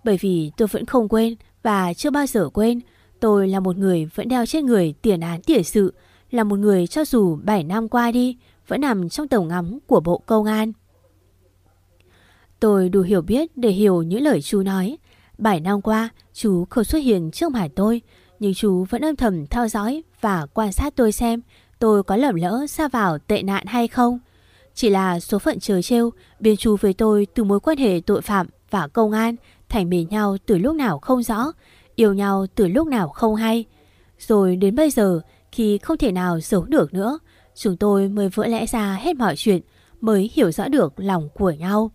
Bởi vì tôi vẫn không quên và chưa bao giờ quên. Tôi là một người vẫn đeo trên người tiền án tiền sự, là một người cho dù 7 năm qua đi, vẫn nằm trong tổng ngắm của Bộ Công an. Tôi đủ hiểu biết để hiểu những lời chú nói. 7 năm qua, chú không xuất hiện trước mặt tôi, nhưng chú vẫn âm thầm theo dõi và quan sát tôi xem tôi có lầm lỡ xa vào tệ nạn hay không. Chỉ là số phận trời trêu biến chú với tôi từ mối quan hệ tội phạm và công an thành bề nhau từ lúc nào không rõ, yêu nhau từ lúc nào không hay. Rồi đến bây giờ, khi không thể nào giấu được nữa, chúng tôi mới vỡ lẽ ra hết mọi chuyện, mới hiểu rõ được lòng của nhau.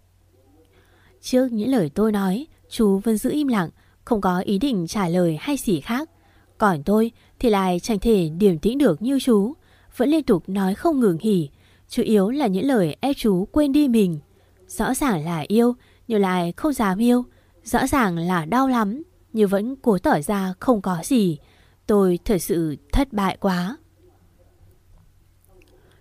Trước những lời tôi nói, chú vẫn giữ im lặng, không có ý định trả lời hay gì khác. Còn tôi thì lại chẳng thể điềm tĩnh được như chú, vẫn liên tục nói không ngừng nghỉ, chủ yếu là những lời ép chú quên đi mình. Rõ ràng là yêu, nhưng lại không dám yêu, rõ ràng là đau lắm, nhưng vẫn cố tỏ ra không có gì. Tôi thật sự thất bại quá.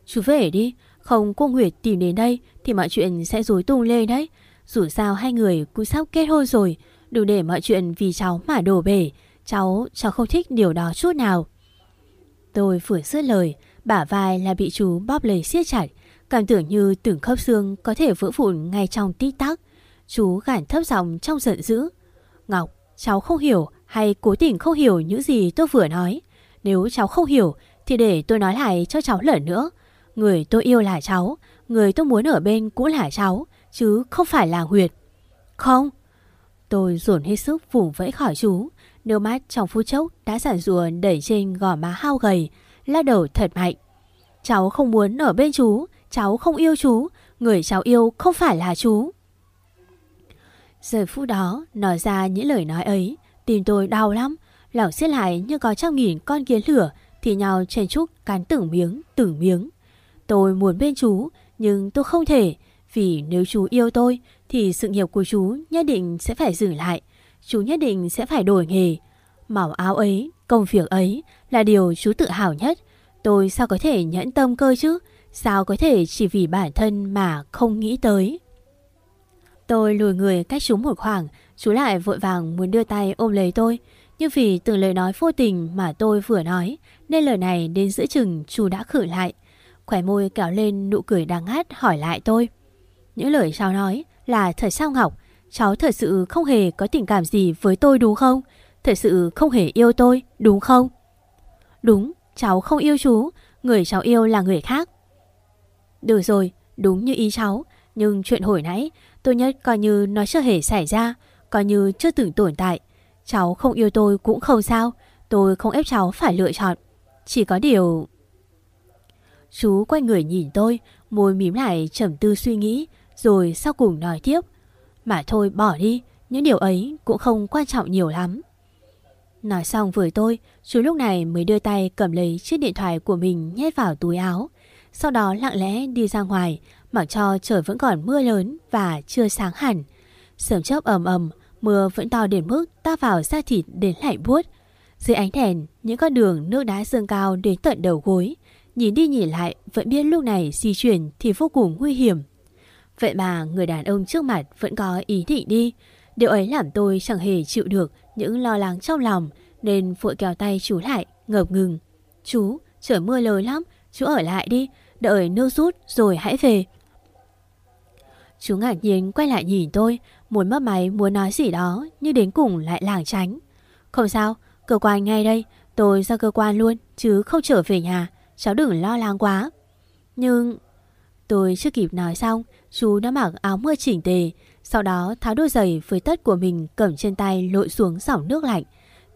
Chú về đi, không cô Nguyệt tìm đến đây thì mọi chuyện sẽ rối tung lên đấy. Dù sao hai người cũng sắp kết hôn rồi, đừng để mọi chuyện vì cháu mà đổ bể. Cháu, cháu không thích điều đó chút nào. Tôi vừa dứt lời, bả vai là bị chú bóp lấy siết chặt, cảm tưởng như từng khớp xương có thể vỡ vụn ngay trong tích tắc. Chú gản thấp giọng trong giận dữ. Ngọc, cháu không hiểu hay cố tình không hiểu những gì tôi vừa nói. Nếu cháu không hiểu thì để tôi nói lại cho cháu lần nữa. Người tôi yêu là cháu, người tôi muốn ở bên cũng là cháu, chứ không phải là Huyệt. Không. Tôi dồn hết sức vùng vẫy khỏi chú, Nước mắt trong phút chốc đã sản rùa đẩy trên gò má hao gầy, lắc đầu thật mạnh. Cháu không muốn ở bên chú, cháu không yêu chú, người cháu yêu không phải là chú. Giờ phút đó, nói ra những lời nói ấy, tim tôi đau lắm, lòng xiết lại như có trăm nghìn con kiến lửa thì nhau chen chúc cắn từng miếng, từng miếng. Tôi muốn bên chú, nhưng tôi không thể, vì nếu chú yêu tôi thì sự nghiệp của chú nhất định sẽ phải dừng lại chú nhất định sẽ phải đổi nghề. Màu áo ấy, công việc ấy là điều chú tự hào nhất. Tôi sao có thể nhẫn tâm cơ chứ? Sao có thể chỉ vì bản thân mà không nghĩ tới? Tôi lùi người cách chú một khoảng, chú lại vội vàng muốn đưa tay ôm lấy tôi. Nhưng vì từng lời nói vô tình mà tôi vừa nói, nên lời này đến giữa chừng chú đã khử lại. Khỏe môi kéo lên nụ cười đáng ngát hỏi lại tôi. Những lời cháu nói là thật sao Ngọc? Cháu thật sự không hề có tình cảm gì với tôi đúng không? Thật sự không hề yêu tôi đúng không? Đúng, cháu không yêu chú, người cháu yêu là người khác. Được rồi, đúng như ý cháu, nhưng chuyện hồi nãy tôi nhất coi như nó chưa hề xảy ra. coi như chưa từng tồn tại. Cháu không yêu tôi cũng không sao, tôi không ép cháu phải lựa chọn. Chỉ có điều... Chú quay người nhìn tôi, môi mím lại trầm tư suy nghĩ, rồi sau cùng nói tiếp. Mà thôi bỏ đi, những điều ấy cũng không quan trọng nhiều lắm. Nói xong với tôi, chú lúc này mới đưa tay cầm lấy chiếc điện thoại của mình nhét vào túi áo. Sau đó lặng lẽ đi ra ngoài, mặc cho trời vẫn còn mưa lớn và chưa sáng hẳn. Sớm chớp ầm ầm, mưa vẫn to đến mức ta vào da thịt đến lạnh buốt. Dưới ánh đèn, những con đường nước đá dâng cao đến tận đầu gối. Nhìn đi nhìn lại, vẫn biết lúc này di chuyển thì vô cùng nguy hiểm. Vậy mà người đàn ông trước mặt vẫn có ý định đi. Điều ấy làm tôi chẳng hề chịu được những lo lắng trong lòng nên vội kéo tay chú lại, ngập ngừng. Chú, trời mưa lớn lắm, chú ở lại đi, đợi nước rút rồi hãy về. Chú ngạc nhiên quay lại nhìn tôi, muốn mất máy muốn nói gì đó nhưng đến cùng lại lảng tránh. Không sao, cơ quan ngay đây, tôi ra cơ quan luôn chứ không trở về nhà, cháu đừng lo lắng quá. Nhưng... Tôi chưa kịp nói xong, chú đã mặc áo mưa chỉnh tề, sau đó tháo đôi giày với tất của mình cầm trên tay lội xuống dòng nước lạnh.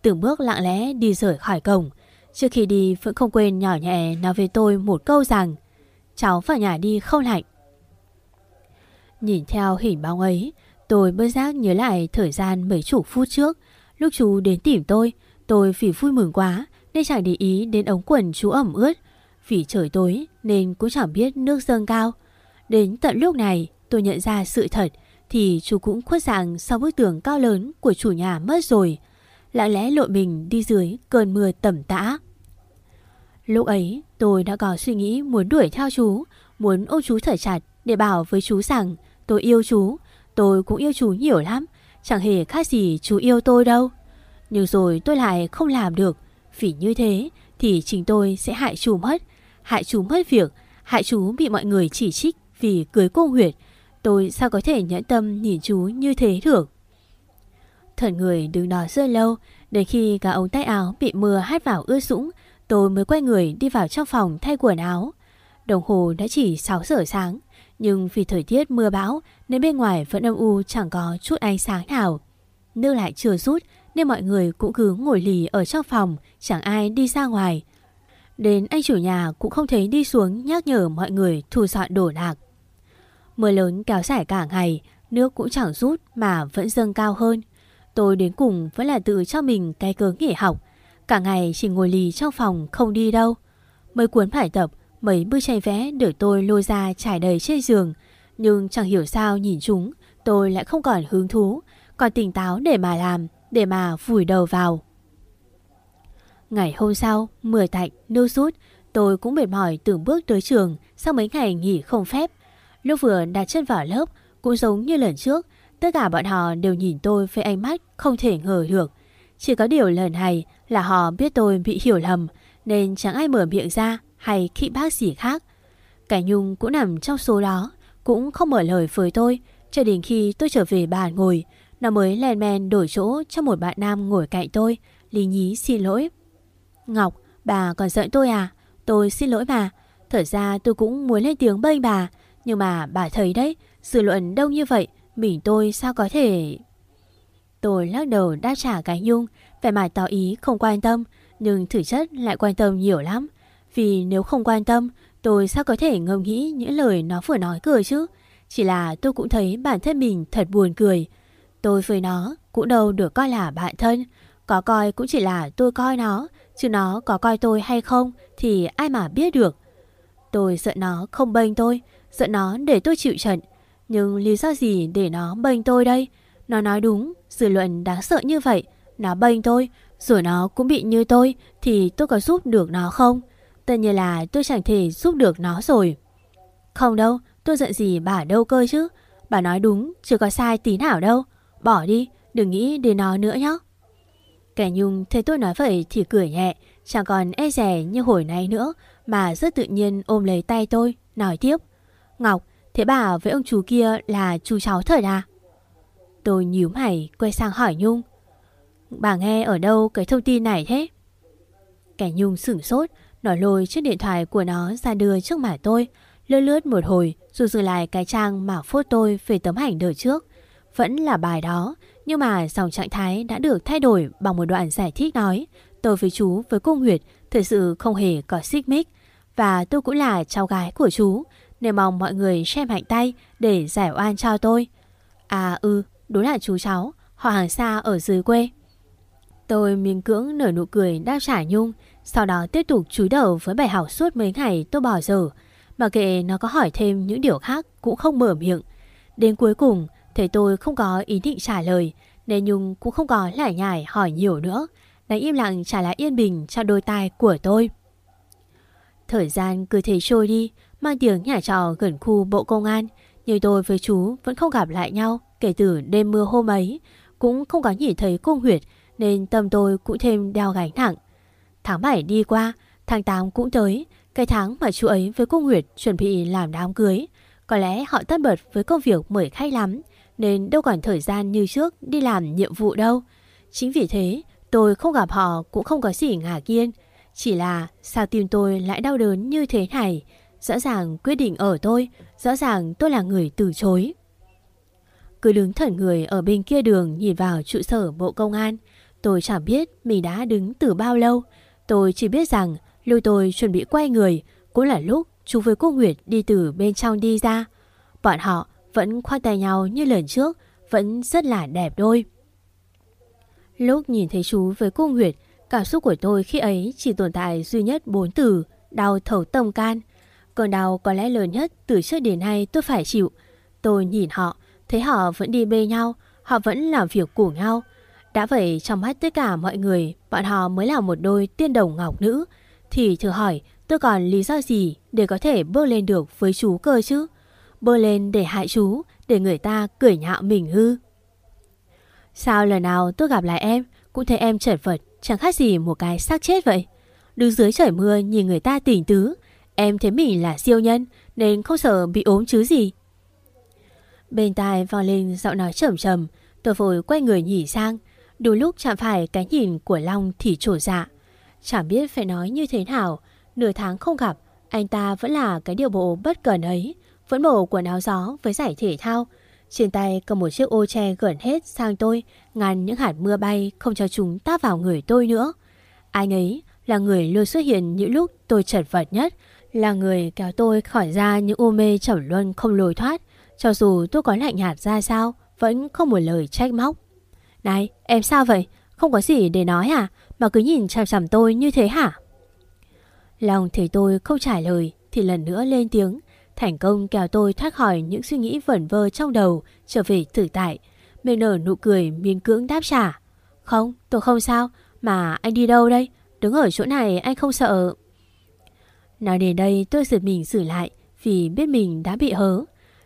Từng bước lặng lẽ đi rời khỏi cổng. Trước khi đi vẫn không quên nhỏ nhẹ nói với tôi một câu rằng Cháu vào nhà đi không lạnh. Nhìn theo hình bóng ấy, tôi bất giác nhớ lại thời gian mấy chục phút trước. Lúc chú đến tìm tôi, tôi vì vui mừng quá nên chẳng để ý đến ống quần chú ẩm ướt. Vì trời tối nên cũng chẳng biết nước dâng cao. Đến tận lúc này tôi nhận ra sự thật thì chú cũng khuất dạng sau bức tường cao lớn của chủ nhà mất rồi. Lặng lẽ lội mình đi dưới cơn mưa tầm tã. Lúc ấy tôi đã có suy nghĩ muốn đuổi theo chú, muốn ôm chú thở chặt để bảo với chú rằng tôi yêu chú, tôi cũng yêu chú nhiều lắm, chẳng hề khác gì chú yêu tôi đâu. Nhưng rồi tôi lại không làm được, vì như thế thì chính tôi sẽ hại chú mất, hại chú mất việc, hại chú bị mọi người chỉ trích vì cưới cô Huyệt. Tôi sao có thể nhẫn tâm nhìn chú như thế được? Thần người đứng đó rất lâu, đến khi cả ống tay áo bị mưa hát vào ướt sũng, tôi mới quay người đi vào trong phòng thay quần áo. Đồng hồ đã chỉ 6 giờ sáng, nhưng vì thời tiết mưa bão nên bên ngoài vẫn âm u chẳng có chút ánh sáng nào. Nước lại chưa rút nên mọi người cũng cứ ngồi lì ở trong phòng, chẳng ai đi ra ngoài. Đến anh chủ nhà cũng không thấy đi xuống nhắc nhở mọi người thu dọn đổ đạc. Mưa lớn kéo dài cả ngày, nước cũng chẳng rút mà vẫn dâng cao hơn. Tôi đến cùng vẫn là tự cho mình cái cớ nghỉ học. Cả ngày chỉ ngồi lì trong phòng không đi đâu. Mấy cuốn bài tập, mấy bức tranh vẽ được tôi lôi ra trải đầy trên giường. Nhưng chẳng hiểu sao nhìn chúng, tôi lại không còn hứng thú, còn tỉnh táo để mà làm, để mà vùi đầu vào. Ngày hôm sau, mưa tạnh, nước rút, tôi cũng mệt mỏi từng bước tới trường sau mấy ngày nghỉ không phép. Lúc vừa đặt chân vào lớp, cũng giống như lần trước, tất cả bọn họ đều nhìn tôi với ánh mắt không thể ngờ được. Chỉ có điều lần này là họ biết tôi bị hiểu lầm, nên chẳng ai mở miệng ra hay khị bác gì khác. Cả Nhung cũng nằm trong số đó, cũng không mở lời với tôi, cho đến khi tôi trở về bàn ngồi, nó mới len men đổi chỗ cho một bạn nam ngồi cạnh tôi, lý nhí xin lỗi. Ngọc, bà còn giận tôi à? Tôi xin lỗi bà. Thật ra tôi cũng muốn lên tiếng bênh bà, nhưng mà bà thấy đấy, dư luận đông như vậy, mình tôi sao có thể... Tôi lắc đầu đáp trả cái Nhung, vẻ mặt tỏ ý không quan tâm, nhưng thực chất lại quan tâm nhiều lắm. Vì nếu không quan tâm, tôi sao có thể ngầm nghĩ những lời nó vừa nói cười chứ? Chỉ là tôi cũng thấy bản thân mình thật buồn cười. Tôi với nó cũng đâu được coi là bạn thân. Có coi cũng chỉ là tôi coi nó, chứ nó có coi tôi hay không thì ai mà biết được. Tôi sợ nó không bênh tôi, sợ nó để tôi chịu trận Nhưng lý do gì để nó bênh tôi đây Nó nói đúng Dư luận đáng sợ như vậy Nó bênh tôi Rồi nó cũng bị như tôi Thì tôi có giúp được nó không Tất nhiên là tôi chẳng thể giúp được nó rồi Không đâu Tôi giận gì bà đâu cơ chứ Bà nói đúng Chưa có sai tí nào đâu Bỏ đi Đừng nghĩ đến nó nữa nhé Kẻ Nhung thấy tôi nói vậy thì cười nhẹ Chẳng còn e rẻ như hồi nay nữa Mà rất tự nhiên ôm lấy tay tôi Nói tiếp Ngọc, thế bà với ông chú kia là chú cháu thật à? Tôi nhíu mày quay sang hỏi Nhung. Bà nghe ở đâu cái thông tin này thế? Kẻ Nhung sửng sốt, nó lôi chiếc điện thoại của nó ra đưa trước mặt tôi, lướt lướt một hồi rồi dừng lại cái trang mà phốt tôi về tấm ảnh đời trước. vẫn là bài đó, nhưng mà dòng trạng thái đã được thay đổi bằng một đoạn giải thích nói tôi với chú với cô Nguyệt thật sự không hề có xích mích và tôi cũng là cháu gái của chú nên mong mọi người xem hạnh tay để giải oan cho tôi. À ừ, đúng là chú cháu, họ hàng xa ở dưới quê. Tôi miếng cưỡng nở nụ cười đáp trả Nhung, sau đó tiếp tục chúi đầu với bài học suốt mấy ngày tôi bỏ dở. Mà kệ nó có hỏi thêm những điều khác cũng không mở miệng. Đến cuối cùng, thấy tôi không có ý định trả lời, nên Nhung cũng không có lại nhải hỏi nhiều nữa. Đánh im lặng trả lại yên bình cho đôi tai của tôi. Thời gian cứ thế trôi đi, mang tiếng nhà trò gần khu bộ công an. Nhưng tôi với chú vẫn không gặp lại nhau kể từ đêm mưa hôm ấy. Cũng không có nhìn thấy cô Huyệt nên tâm tôi cũng thêm đeo gánh nặng. Tháng 7 đi qua, tháng 8 cũng tới. Cái tháng mà chú ấy với cô Nguyệt chuẩn bị làm đám cưới. Có lẽ họ tất bật với công việc mời khách lắm, nên đâu còn thời gian như trước đi làm nhiệm vụ đâu. Chính vì thế, tôi không gặp họ cũng không có gì ngạc nhiên. Chỉ là sao tim tôi lại đau đớn như thế này? Rõ ràng quyết định ở tôi, rõ ràng tôi là người từ chối. Cứ đứng thẩn người ở bên kia đường nhìn vào trụ sở bộ công an. Tôi chẳng biết mình đã đứng từ bao lâu. Tôi chỉ biết rằng lúc tôi chuẩn bị quay người cũng là lúc chú với cô Nguyệt đi từ bên trong đi ra. Bọn họ vẫn khoác tay nhau như lần trước, vẫn rất là đẹp đôi. Lúc nhìn thấy chú với cô Nguyệt, cảm xúc của tôi khi ấy chỉ tồn tại duy nhất bốn từ, đau thấu tâm can. Cơn đau có lẽ lớn nhất từ trước đến nay tôi phải chịu. Tôi nhìn họ, thấy họ vẫn đi bê nhau, họ vẫn làm việc cùng nhau. Đã vậy trong mắt tất cả mọi người, bọn họ mới là một đôi tiên đồng ngọc nữ. Thì thử hỏi tôi còn lý do gì để có thể bước lên được với chú cơ chứ? Bơ lên để hại chú, để người ta cười nhạo mình hư. Sao lần nào tôi gặp lại em, cũng thấy em chật vật, chẳng khác gì một cái xác chết vậy. Đứng dưới trời mưa nhìn người ta tỉnh tứ, em thấy mình là siêu nhân nên không sợ bị ốm chứ gì. Bên tai vang lên giọng nói trầm trầm, tôi vội quay người nhỉ sang, đôi lúc chạm phải cái nhìn của Long thì trổ dạ. Chẳng biết phải nói như thế nào, nửa tháng không gặp, anh ta vẫn là cái điều bộ bất cần ấy, vẫn bộ quần áo gió với giải thể thao. Trên tay cầm một chiếc ô che gần hết sang tôi, ngăn những hạt mưa bay không cho chúng táp vào người tôi nữa. Anh ấy là người luôn xuất hiện những lúc tôi chật vật nhất, là người kéo tôi khỏi ra những u mê trầm luân không lối thoát. Cho dù tôi có lạnh nhạt ra sao, vẫn không một lời trách móc. Này, em sao vậy? Không có gì để nói à? Mà cứ nhìn chằm chằm tôi như thế hả? Lòng thấy tôi không trả lời thì lần nữa lên tiếng. Thành công kéo tôi thoát khỏi những suy nghĩ vẩn vơ trong đầu trở về thử tại. Mình nở nụ cười miên cưỡng đáp trả. Không, tôi không sao. Mà anh đi đâu đây? Đứng ở chỗ này anh không sợ. Nói đến đây tôi giật mình xử lại vì biết mình đã bị hớ.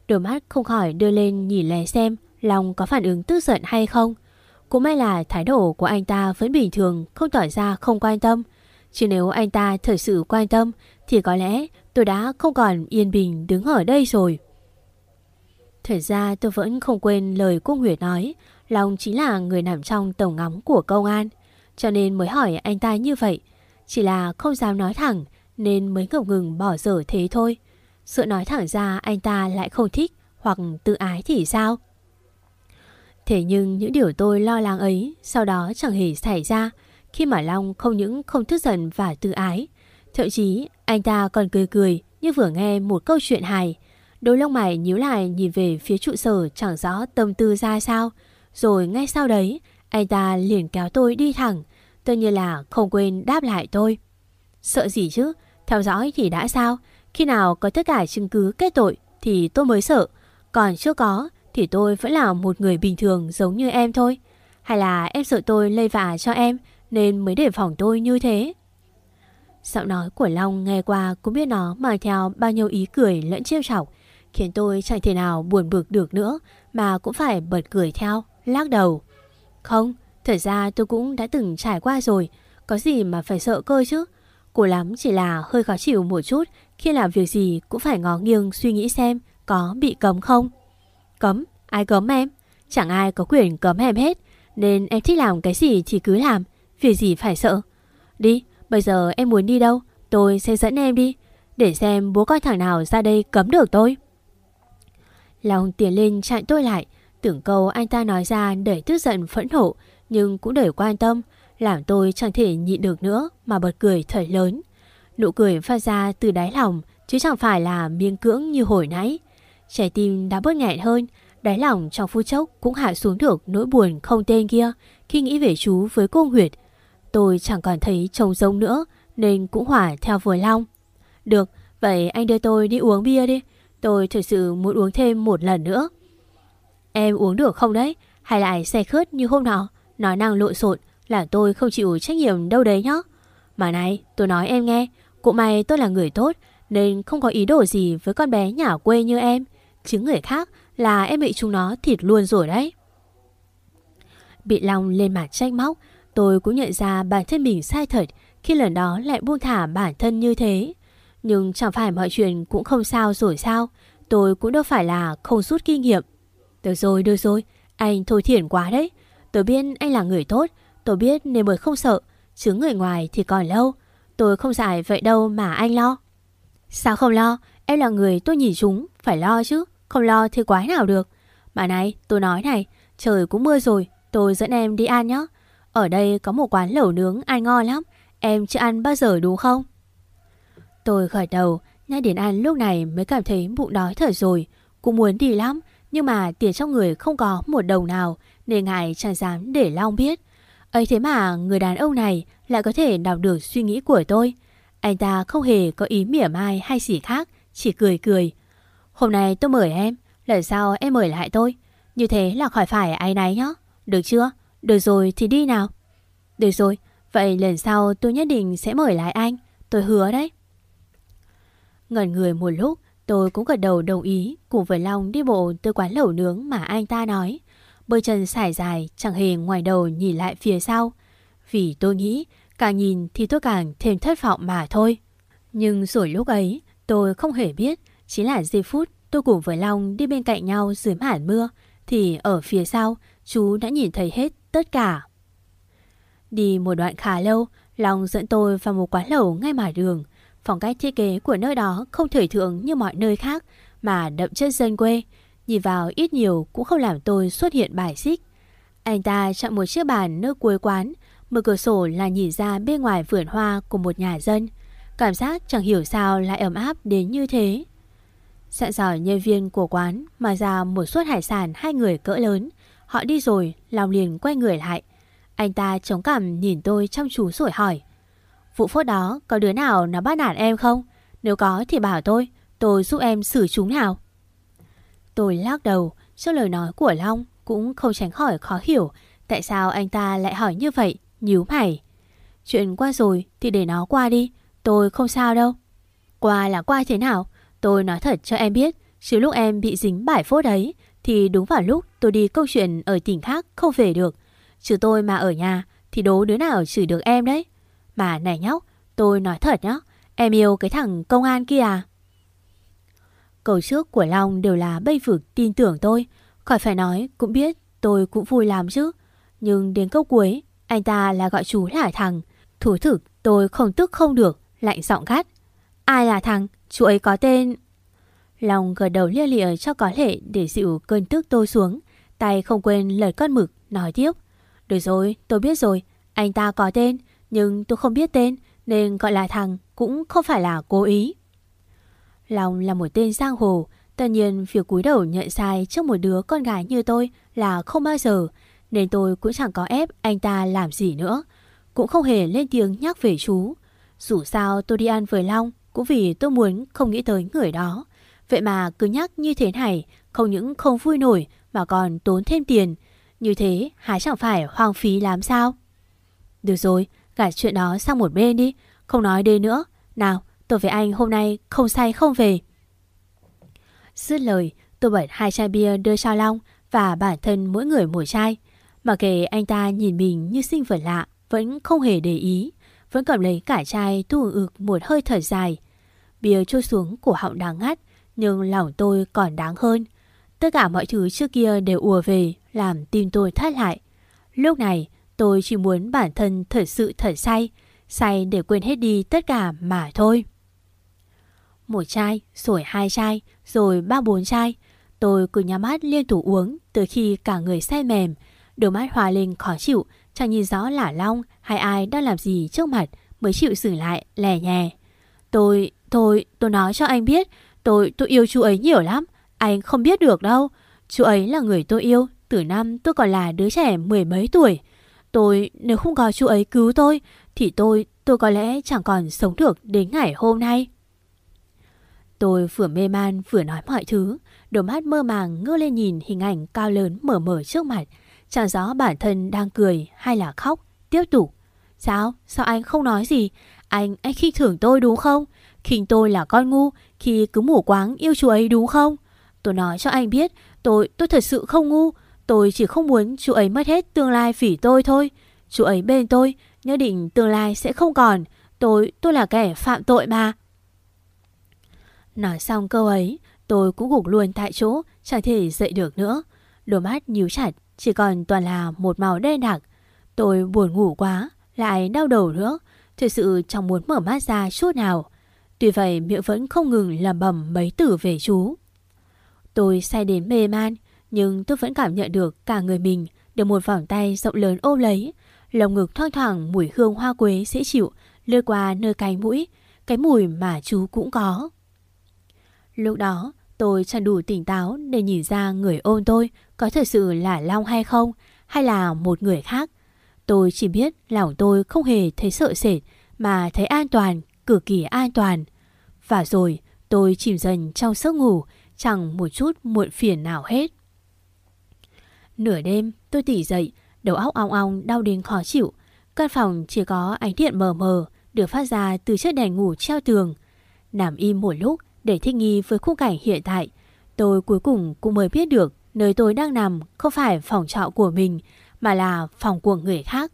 Đôi mắt không khỏi đưa lên nhìn lè xem lòng có phản ứng tức giận hay không. Cũng may là thái độ của anh ta vẫn bình thường, không tỏ ra không quan tâm. Chứ nếu anh ta thật sự quan tâm thì có lẽ tôi đã không còn yên bình đứng ở đây rồi. Thật ra tôi vẫn không quên lời cô Nguyệt nói, Long chính là người nằm trong tổng ngắm của công an, cho nên mới hỏi anh ta như vậy. Chỉ là không dám nói thẳng nên mới ngập ngừng bỏ dở thế thôi. Sợ nói thẳng ra anh ta lại không thích hoặc tự ái thì sao? Thế nhưng những điều tôi lo lắng ấy sau đó chẳng hề xảy ra, khi mà Long không những không tức giận và tự ái. Thậm chí, anh ta còn cười cười như vừa nghe một câu chuyện hài. Đôi lông mày nhíu lại nhìn về phía trụ sở chẳng rõ tâm tư ra sao. Rồi ngay sau đấy, anh ta liền kéo tôi đi thẳng. Tất nhiên là không quên đáp lại tôi. Sợ gì chứ? Theo dõi thì đã sao? Khi nào có tất cả chứng cứ kết tội thì tôi mới sợ. Còn chưa có thì tôi vẫn là một người bình thường giống như em thôi. Hay là em sợ tôi lây vả cho em nên mới để phòng tôi như thế. Giọng nói của Long nghe qua cũng biết nó mang theo bao nhiêu ý cười lẫn chiêu chọc, khiến tôi chẳng thể nào buồn bực được nữa mà cũng phải bật cười theo, lắc đầu. Không, thật ra tôi cũng đã từng trải qua rồi, có gì mà phải sợ cơ chứ. Cô lắm chỉ là hơi khó chịu một chút khi làm việc gì cũng phải ngó nghiêng suy nghĩ xem có bị cấm không. Cấm? Ai cấm em? Chẳng ai có quyền cấm em hết. Nên em thích làm cái gì thì cứ làm. Việc gì phải sợ. Đi, bây giờ em muốn đi đâu? Tôi sẽ dẫn em đi. Để xem bố coi thằng nào ra đây cấm được tôi. Lòng tiến lên chặn tôi lại. tưởng câu anh ta nói ra để tức giận phẫn nộ nhưng cũng để quan tâm, làm tôi chẳng thể nhịn được nữa mà bật cười thật lớn. Nụ cười phát ra từ đáy lòng chứ chẳng phải là miên cưỡng như hồi nãy. Trái tim đã bớt nghẹn hơn, đáy lòng trong phút chốc cũng hạ xuống được nỗi buồn không tên kia khi nghĩ về chú với cô Nguyệt. Tôi chẳng còn thấy trông giống nữa nên cũng hỏa theo vừa long. Được, vậy anh đưa tôi đi uống bia đi. Tôi thực sự muốn uống thêm một lần nữa. Em uống được không đấy? Hay lại xe khớt như hôm nọ? Nói năng lộn xộn là tôi không chịu trách nhiệm đâu đấy nhá. Mà này, tôi nói em nghe, cụ mày tôi là người tốt nên không có ý đồ gì với con bé nhà quê như em. Chứ người khác là em bị chúng nó thịt luôn rồi đấy. Bị Long lên mặt trách móc, tôi cũng nhận ra bản thân mình sai thật khi lần đó lại buông thả bản thân như thế. Nhưng chẳng phải mọi chuyện cũng không sao rồi sao, tôi cũng đâu phải là không rút kinh nghiệm. Được rồi, được rồi, anh thôi thiển quá đấy. Tôi biết anh là người tốt, tôi biết nên mới không sợ, chứ người ngoài thì còn lâu. Tôi không giải vậy đâu mà anh lo. Sao không lo? Em là người tôi nhìn chúng, phải lo chứ. Không lo thì quái nào được. Mà này, tôi nói này, trời cũng mưa rồi, tôi dẫn em đi ăn nhé. Ở đây có một quán lẩu nướng ăn ngon lắm, em chưa ăn bao giờ đúng không? Tôi khởi đầu, nhắc đến ăn lúc này mới cảm thấy bụng đói thở rồi. Cũng muốn đi lắm, nhưng mà tiền trong người không có một đồng nào nên ngài chẳng dám để Long biết. ấy thế mà người đàn ông này lại có thể đọc được suy nghĩ của tôi. Anh ta không hề có ý mỉa mai hay gì khác, chỉ cười cười. Hôm nay tôi mời em, lần sau em mời lại tôi. Như thế là khỏi phải ai này nhá. Được chưa? Được rồi thì đi nào. Được rồi, vậy lần sau tôi nhất định sẽ mời lại anh. Tôi hứa đấy. Ngẩn người một lúc, tôi cũng gật đầu đồng ý cùng với Long đi bộ từ quán lẩu nướng mà anh ta nói. Bơi chân sải dài chẳng hề ngoài đầu nhìn lại phía sau. Vì tôi nghĩ càng nhìn thì tôi càng thêm thất vọng mà thôi. Nhưng rồi lúc ấy tôi không hề biết chính là giây phút tôi cùng với Long đi bên cạnh nhau dưới màn mưa thì ở phía sau chú đã nhìn thấy hết tất cả. Đi một đoạn khá lâu, Long dẫn tôi vào một quán lẩu ngay ngoài đường. Phong cách thiết kế của nơi đó không thời thượng như mọi nơi khác mà đậm chất dân quê. Nhìn vào ít nhiều cũng không làm tôi xuất hiện bài xích. Anh ta chọn một chiếc bàn nơi cuối quán, mở cửa sổ là nhìn ra bên ngoài vườn hoa của một nhà dân. Cảm giác chẳng hiểu sao lại ấm áp đến như thế. Sạn dò nhân viên của quán mà ra một suất hải sản hai người cỡ lớn. Họ đi rồi, lòng liền quay người lại. Anh ta chống cảm nhìn tôi chăm chú sủi hỏi. Vụ phốt đó có đứa nào nó bắt nạt em không? Nếu có thì bảo tôi, tôi giúp em xử chúng nào. Tôi lắc đầu, trước lời nói của Long cũng không tránh khỏi khó hiểu tại sao anh ta lại hỏi như vậy, nhíu mày. Chuyện qua rồi thì để nó qua đi, tôi không sao đâu. Qua là qua thế nào? Tôi nói thật cho em biết, chứ lúc em bị dính bài phốt đấy, thì đúng vào lúc tôi đi câu chuyện ở tỉnh khác không về được. Chứ tôi mà ở nhà thì đố đứa nào chửi được em đấy. Mà này nhóc, tôi nói thật nhá, em yêu cái thằng công an kia à? Câu trước của Long đều là bây vực tin tưởng tôi. Khỏi phải nói, cũng biết tôi cũng vui làm chứ. Nhưng đến câu cuối, anh ta là gọi chú là thằng. Thú thực tôi không tức không được, lạnh giọng gắt. Ai là thằng? Chú ấy có tên... Long gật đầu lia lịa cho có lệ để dịu cơn tức tôi xuống. Tay không quên lật cất mực, nói tiếp. Được rồi, tôi biết rồi. Anh ta có tên, nhưng tôi không biết tên, nên gọi là thằng cũng không phải là cố ý. Long là một tên giang hồ, tất nhiên việc cúi đầu nhận sai trước một đứa con gái như tôi là không bao giờ, nên tôi cũng chẳng có ép anh ta làm gì nữa. Cũng không hề lên tiếng nhắc về chú. Dù sao tôi đi ăn với Long cũng vì tôi muốn không nghĩ tới người đó. Vậy mà cứ nhắc như thế này, không những không vui nổi mà còn tốn thêm tiền. Như thế há chẳng phải hoang phí lắm sao? Được rồi, gạt chuyện đó sang một bên đi, không nói đây nữa. Nào, tôi với anh hôm nay không say không về. Dứt lời, tôi bật hai chai bia đưa cho Long và bản thân mỗi người một chai. Mà kể anh ta nhìn mình như sinh vật lạ, vẫn không hề để ý. Vẫn cầm lấy cả chai tu ực một hơi thở dài. Bia trôi xuống cổ họng đáng ngắt, nhưng lòng tôi còn đáng hơn. Tất cả mọi thứ trước kia đều ùa về, làm tim tôi thắt lại. Lúc này, tôi chỉ muốn bản thân thật sự thật say, say để quên hết đi tất cả mà thôi. Một chai, rồi hai chai, rồi ba bốn chai. Tôi cứ nhắm mắt liên tục uống từ khi cả người say mềm, đôi mắt hòa lên khó chịu, chẳng nhìn rõ là Long hay ai đang làm gì trước mặt mới chịu dừng lại lè nhè. Tôi, thôi tôi nói cho anh biết, tôi, tôi yêu chú ấy nhiều lắm, anh không biết được đâu. Chú ấy là người tôi yêu từ năm tôi còn là đứa trẻ mười mấy tuổi. Tôi, nếu không có chú ấy cứu tôi, thì tôi, tôi có lẽ chẳng còn sống được đến ngày hôm nay. Tôi vừa mê man vừa nói mọi thứ, đôi mắt mơ màng ngơ lên nhìn hình ảnh cao lớn mở mở trước mặt. Chẳng rõ bản thân đang cười hay là khóc, tiếp tục. Sao? Sao anh không nói gì? Anh, anh khinh thưởng tôi đúng không? Khinh tôi là con ngu khi cứ mù quáng yêu chú ấy đúng không? Tôi nói cho anh biết, tôi, tôi thật sự không ngu. Tôi chỉ không muốn chú ấy mất hết tương lai phỉ tôi thôi. Chú ấy bên tôi, nhất định tương lai sẽ không còn. Tôi, tôi là kẻ phạm tội mà. Nói xong câu ấy, tôi cũng gục luôn tại chỗ, chẳng thể dậy được nữa. Đôi mắt nhíu chặt, chỉ còn toàn là một màu đen đặc. Tôi buồn ngủ quá, lại đau đầu nữa. thật sự chẳng muốn mở mắt ra chút nào. Tuy vậy miệng vẫn không ngừng làm bầm mấy từ về chú. Tôi say đến mê man, nhưng tôi vẫn cảm nhận được cả người mình được một vòng tay rộng lớn ôm lấy. Lồng ngực thoang thoảng mùi hương hoa quế dễ chịu lướt qua nơi cánh mũi, cái mùi mà chú cũng có. Lúc đó, tôi chẳng đủ tỉnh táo để nhìn ra người ôm tôi có thật sự là Long hay không, hay là một người khác. Tôi chỉ biết lòng tôi không hề thấy sợ sệt, mà thấy an toàn, cực kỳ an toàn. Và rồi, tôi chìm dần trong giấc ngủ, chẳng một chút muộn phiền nào hết. Nửa đêm, tôi tỉ dậy, đầu óc ong ong đau đến khó chịu. Căn phòng chỉ có ánh điện mờ mờ, được phát ra từ chiếc đèn ngủ treo tường. Nằm im một lúc, để thích nghi với khung cảnh hiện tại, tôi cuối cùng cũng mới biết được nơi tôi đang nằm không phải phòng trọ của mình, mà là phòng của người khác.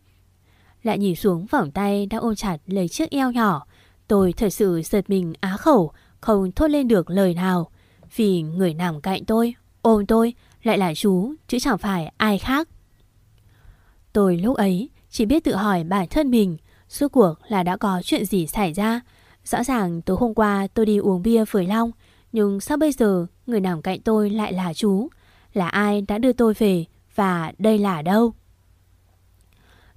Lại nhìn xuống vòng tay đang ôm chặt lấy chiếc eo nhỏ, tôi thật sự giật mình á khẩu, không thốt lên được lời nào. Vì người nằm cạnh tôi, ôm tôi, lại là chú, chứ chẳng phải ai khác. Tôi lúc ấy chỉ biết tự hỏi bản thân mình, suốt cuộc là đã có chuyện gì xảy ra, Rõ ràng tối hôm qua tôi đi uống bia với Long Nhưng sao bây giờ người nằm cạnh tôi lại là chú Là ai đã đưa tôi về Và đây là đâu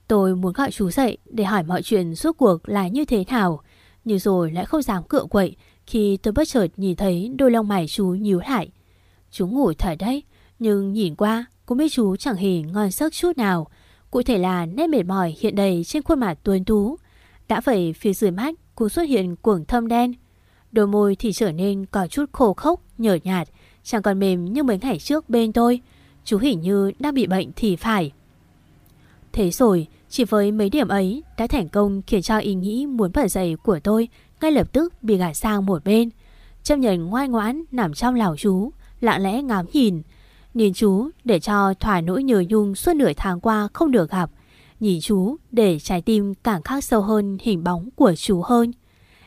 Tôi muốn gọi chú dậy Để hỏi mọi chuyện suốt cuộc là như thế nào nhưng rồi lại không dám cựa quậy Khi tôi bất chợt nhìn thấy đôi lông mày chú nhíu lại Chú ngủ thật đấy Nhưng nhìn qua cũng biết chú chẳng hề ngon giấc chút nào Cụ thể là nét mệt mỏi hiện đầy trên khuôn mặt tuấn tú Đã vậy phía dưới mắt cũng xuất hiện cuồng thâm đen. Đôi môi thì trở nên có chút khô khốc, nhở nhạt, chẳng còn mềm như mấy ngày trước bên tôi. Chú hình như đang bị bệnh thì phải. Thế rồi, chỉ với mấy điểm ấy đã thành công khiến cho ý nghĩ muốn bật dậy của tôi ngay lập tức bị gạt sang một bên. Chấp nhận ngoan ngoãn nằm trong lòng chú, lặng lẽ ngắm nhìn. Nhìn chú để cho thỏa nỗi nhớ nhung suốt nửa tháng qua không được gặp. Nhìn chú để trái tim càng khắc sâu hơn hình bóng của chú hơn.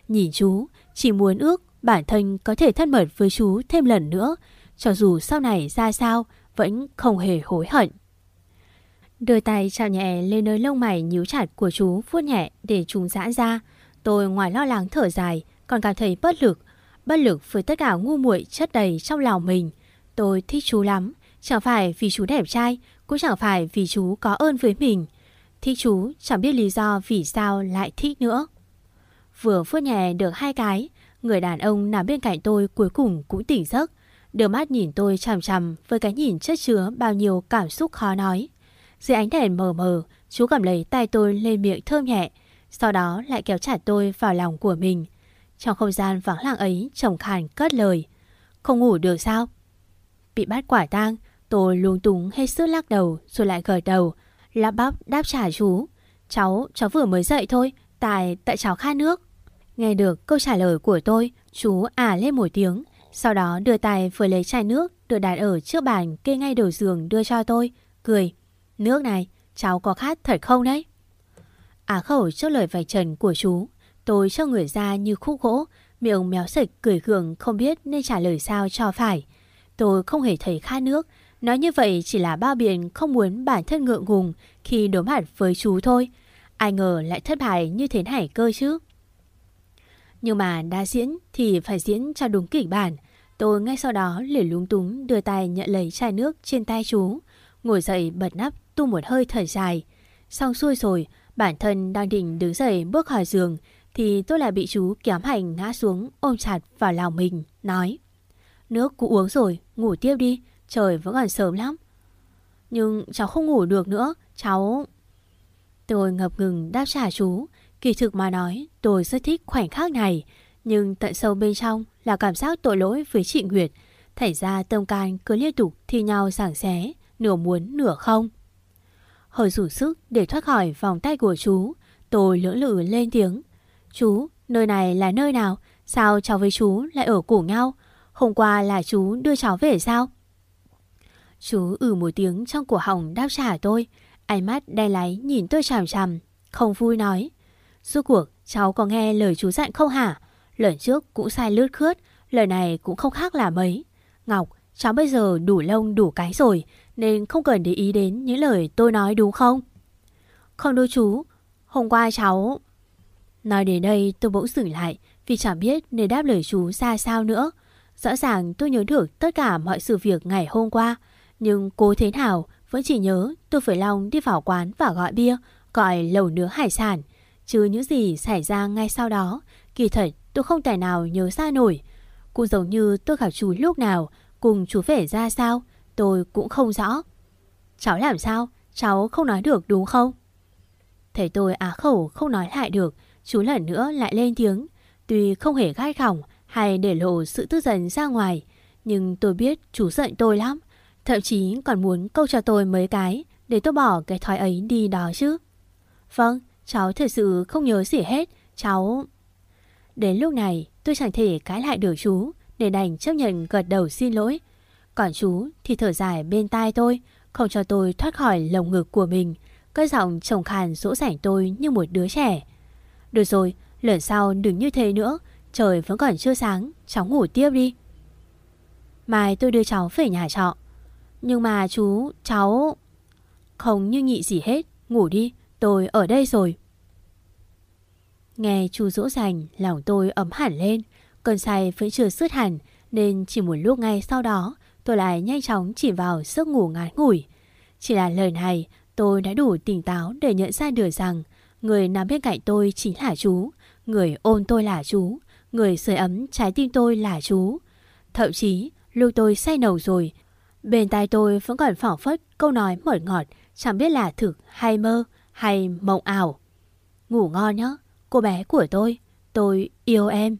Nhìn chú, chỉ muốn ước bản thân có thể thân mật với chú thêm lần nữa, cho dù sau này ra sao, vẫn không hề hối hận. Đưa tay chào nhẹ lên nơi lông mày nhíu chặt của chú vuốt nhẹ để chúng giãn ra. Tôi ngoài lo lắng thở dài, còn cảm thấy bất lực. Bất lực với tất cả ngu muội chất đầy trong lòng mình. Tôi thích chú lắm, chẳng phải vì chú đẹp trai, cũng chẳng phải vì chú có ơn với mình. Thích chú chẳng biết lý do vì sao lại thích nữa. Vừa vuốt nhẹ được hai cái, người đàn ông nằm bên cạnh tôi cuối cùng cũng tỉnh giấc. Đưa mắt nhìn tôi chằm chằm với cái nhìn chất chứa bao nhiêu cảm xúc khó nói. Dưới ánh đèn mờ mờ, chú cầm lấy tay tôi lên miệng thơm nhẹ, sau đó lại kéo chặt tôi vào lòng của mình. Trong không gian vắng lặng ấy, chồng khàn cất lời. Không ngủ được sao? Bị bắt quả tang, tôi lung túng hết sức lắc đầu rồi lại gật đầu, lắp bắp đáp trả chú. Cháu, cháu vừa mới dậy thôi, tại, tại cháu khát nước. Nghe được câu trả lời của tôi, chú à lên một tiếng, sau đó đưa tay vừa lấy chai nước được đặt ở trước bàn kê ngay đầu giường đưa cho tôi, cười. Nước này, cháu có khát thật không đấy? Á khẩu trước lời vạch trần của chú, tôi cho người ra như khúc gỗ, miệng méo sịch cười gượng không biết nên trả lời sao cho phải. Tôi không hề thấy khát nước, Nói như vậy chỉ là bao biển không muốn bản thân ngượng ngùng khi đối mặt với chú thôi. Ai ngờ lại thất bại như thế này cơ chứ. Nhưng mà đã diễn thì phải diễn cho đúng kịch bản. Tôi ngay sau đó liền lúng túng đưa tay nhận lấy chai nước trên tay chú. Ngồi dậy bật nắp tu một hơi thở dài. Xong xuôi rồi, bản thân đang định đứng dậy bước khỏi giường thì tôi lại bị chú kéo hành ngã xuống ôm chặt vào lòng mình, nói Nước cũng uống rồi, ngủ tiếp đi, trời vẫn còn sớm lắm. Nhưng cháu không ngủ được nữa, cháu... Tôi ngập ngừng đáp trả chú, kỳ thực mà nói tôi rất thích khoảnh khắc này, nhưng tận sâu bên trong là cảm giác tội lỗi với chị Nguyệt. thảy ra tâm can cứ liên tục thi nhau sảng xé, nửa muốn nửa không. Hơi dùng sức để thoát khỏi vòng tay của chú, tôi lưỡng lự lên tiếng. Chú, nơi này là nơi nào? Sao cháu với chú lại ở cùng nhau? Hôm qua là chú đưa cháu về sao? Chú ử một tiếng trong cổ họng đáp trả tôi. Ánh mắt đen láy nhìn tôi chằm chằm, không vui nói. Suốt cuộc cháu có nghe lời chú dặn không hả? Lần trước cũng sai lướt khướt, lời này cũng không khác là mấy. Ngọc, cháu bây giờ đủ lông đủ cái rồi, nên không cần để ý đến những lời tôi nói đúng không? Không đâu chú, hôm qua cháu... Nói đến đây tôi bỗng dừng lại vì chẳng biết nên đáp lời chú ra sao nữa. Rõ ràng tôi nhớ được tất cả mọi sự việc ngày hôm qua, nhưng cố thế nào vẫn chỉ nhớ tôi phải Long đi vào quán và gọi bia, gọi lẩu nướng hải sản. Chứ những gì xảy ra ngay sau đó, kỳ thật tôi không thể nào nhớ ra nổi. Cũng giống như tôi gặp chú lúc nào, cùng chú về ra sao, tôi cũng không rõ. Cháu làm sao? Cháu không nói được đúng không? Thấy tôi á khẩu không nói lại được, chú lần nữa lại lên tiếng. Tuy không hề gai khỏng hay để lộ sự tức giận ra ngoài, nhưng tôi biết chú giận tôi lắm. Thậm chí còn muốn câu cho tôi mấy cái để tôi bỏ cái thói ấy đi đó chứ. Vâng, cháu thật sự không nhớ gì hết, cháu... Đến lúc này tôi chẳng thể cãi lại được chú để đành chấp nhận gật đầu xin lỗi. Còn chú thì thở dài bên tai tôi, không cho tôi thoát khỏi lồng ngực của mình. Cất giọng trồng khàn dỗ rảnh tôi như một đứa trẻ. Được rồi, lần sau đừng như thế nữa. Trời vẫn còn chưa sáng, cháu ngủ tiếp đi. Mai tôi đưa cháu về nhà trọ. Nhưng mà chú, cháu... Không như nhị gì hết, ngủ đi, tôi ở đây rồi. Nghe chú dỗ dành, lòng tôi ấm hẳn lên. Cơn say vẫn chưa sứt hẳn, nên chỉ một lúc ngay sau đó, tôi lại nhanh chóng chỉ vào giấc ngủ ngắn ngủi. Chỉ là lời này, tôi đã đủ tỉnh táo để nhận ra được rằng người nằm bên cạnh tôi chính là chú, người ôm tôi là chú, người sưởi ấm trái tim tôi là chú. Thậm chí, lúc tôi say nầu rồi, bên tai tôi vẫn còn phỏng phất câu nói mỏi ngọt, chẳng biết là thực hay mơ hay mộng ảo. Ngủ ngon nhé, cô bé của tôi, tôi yêu em.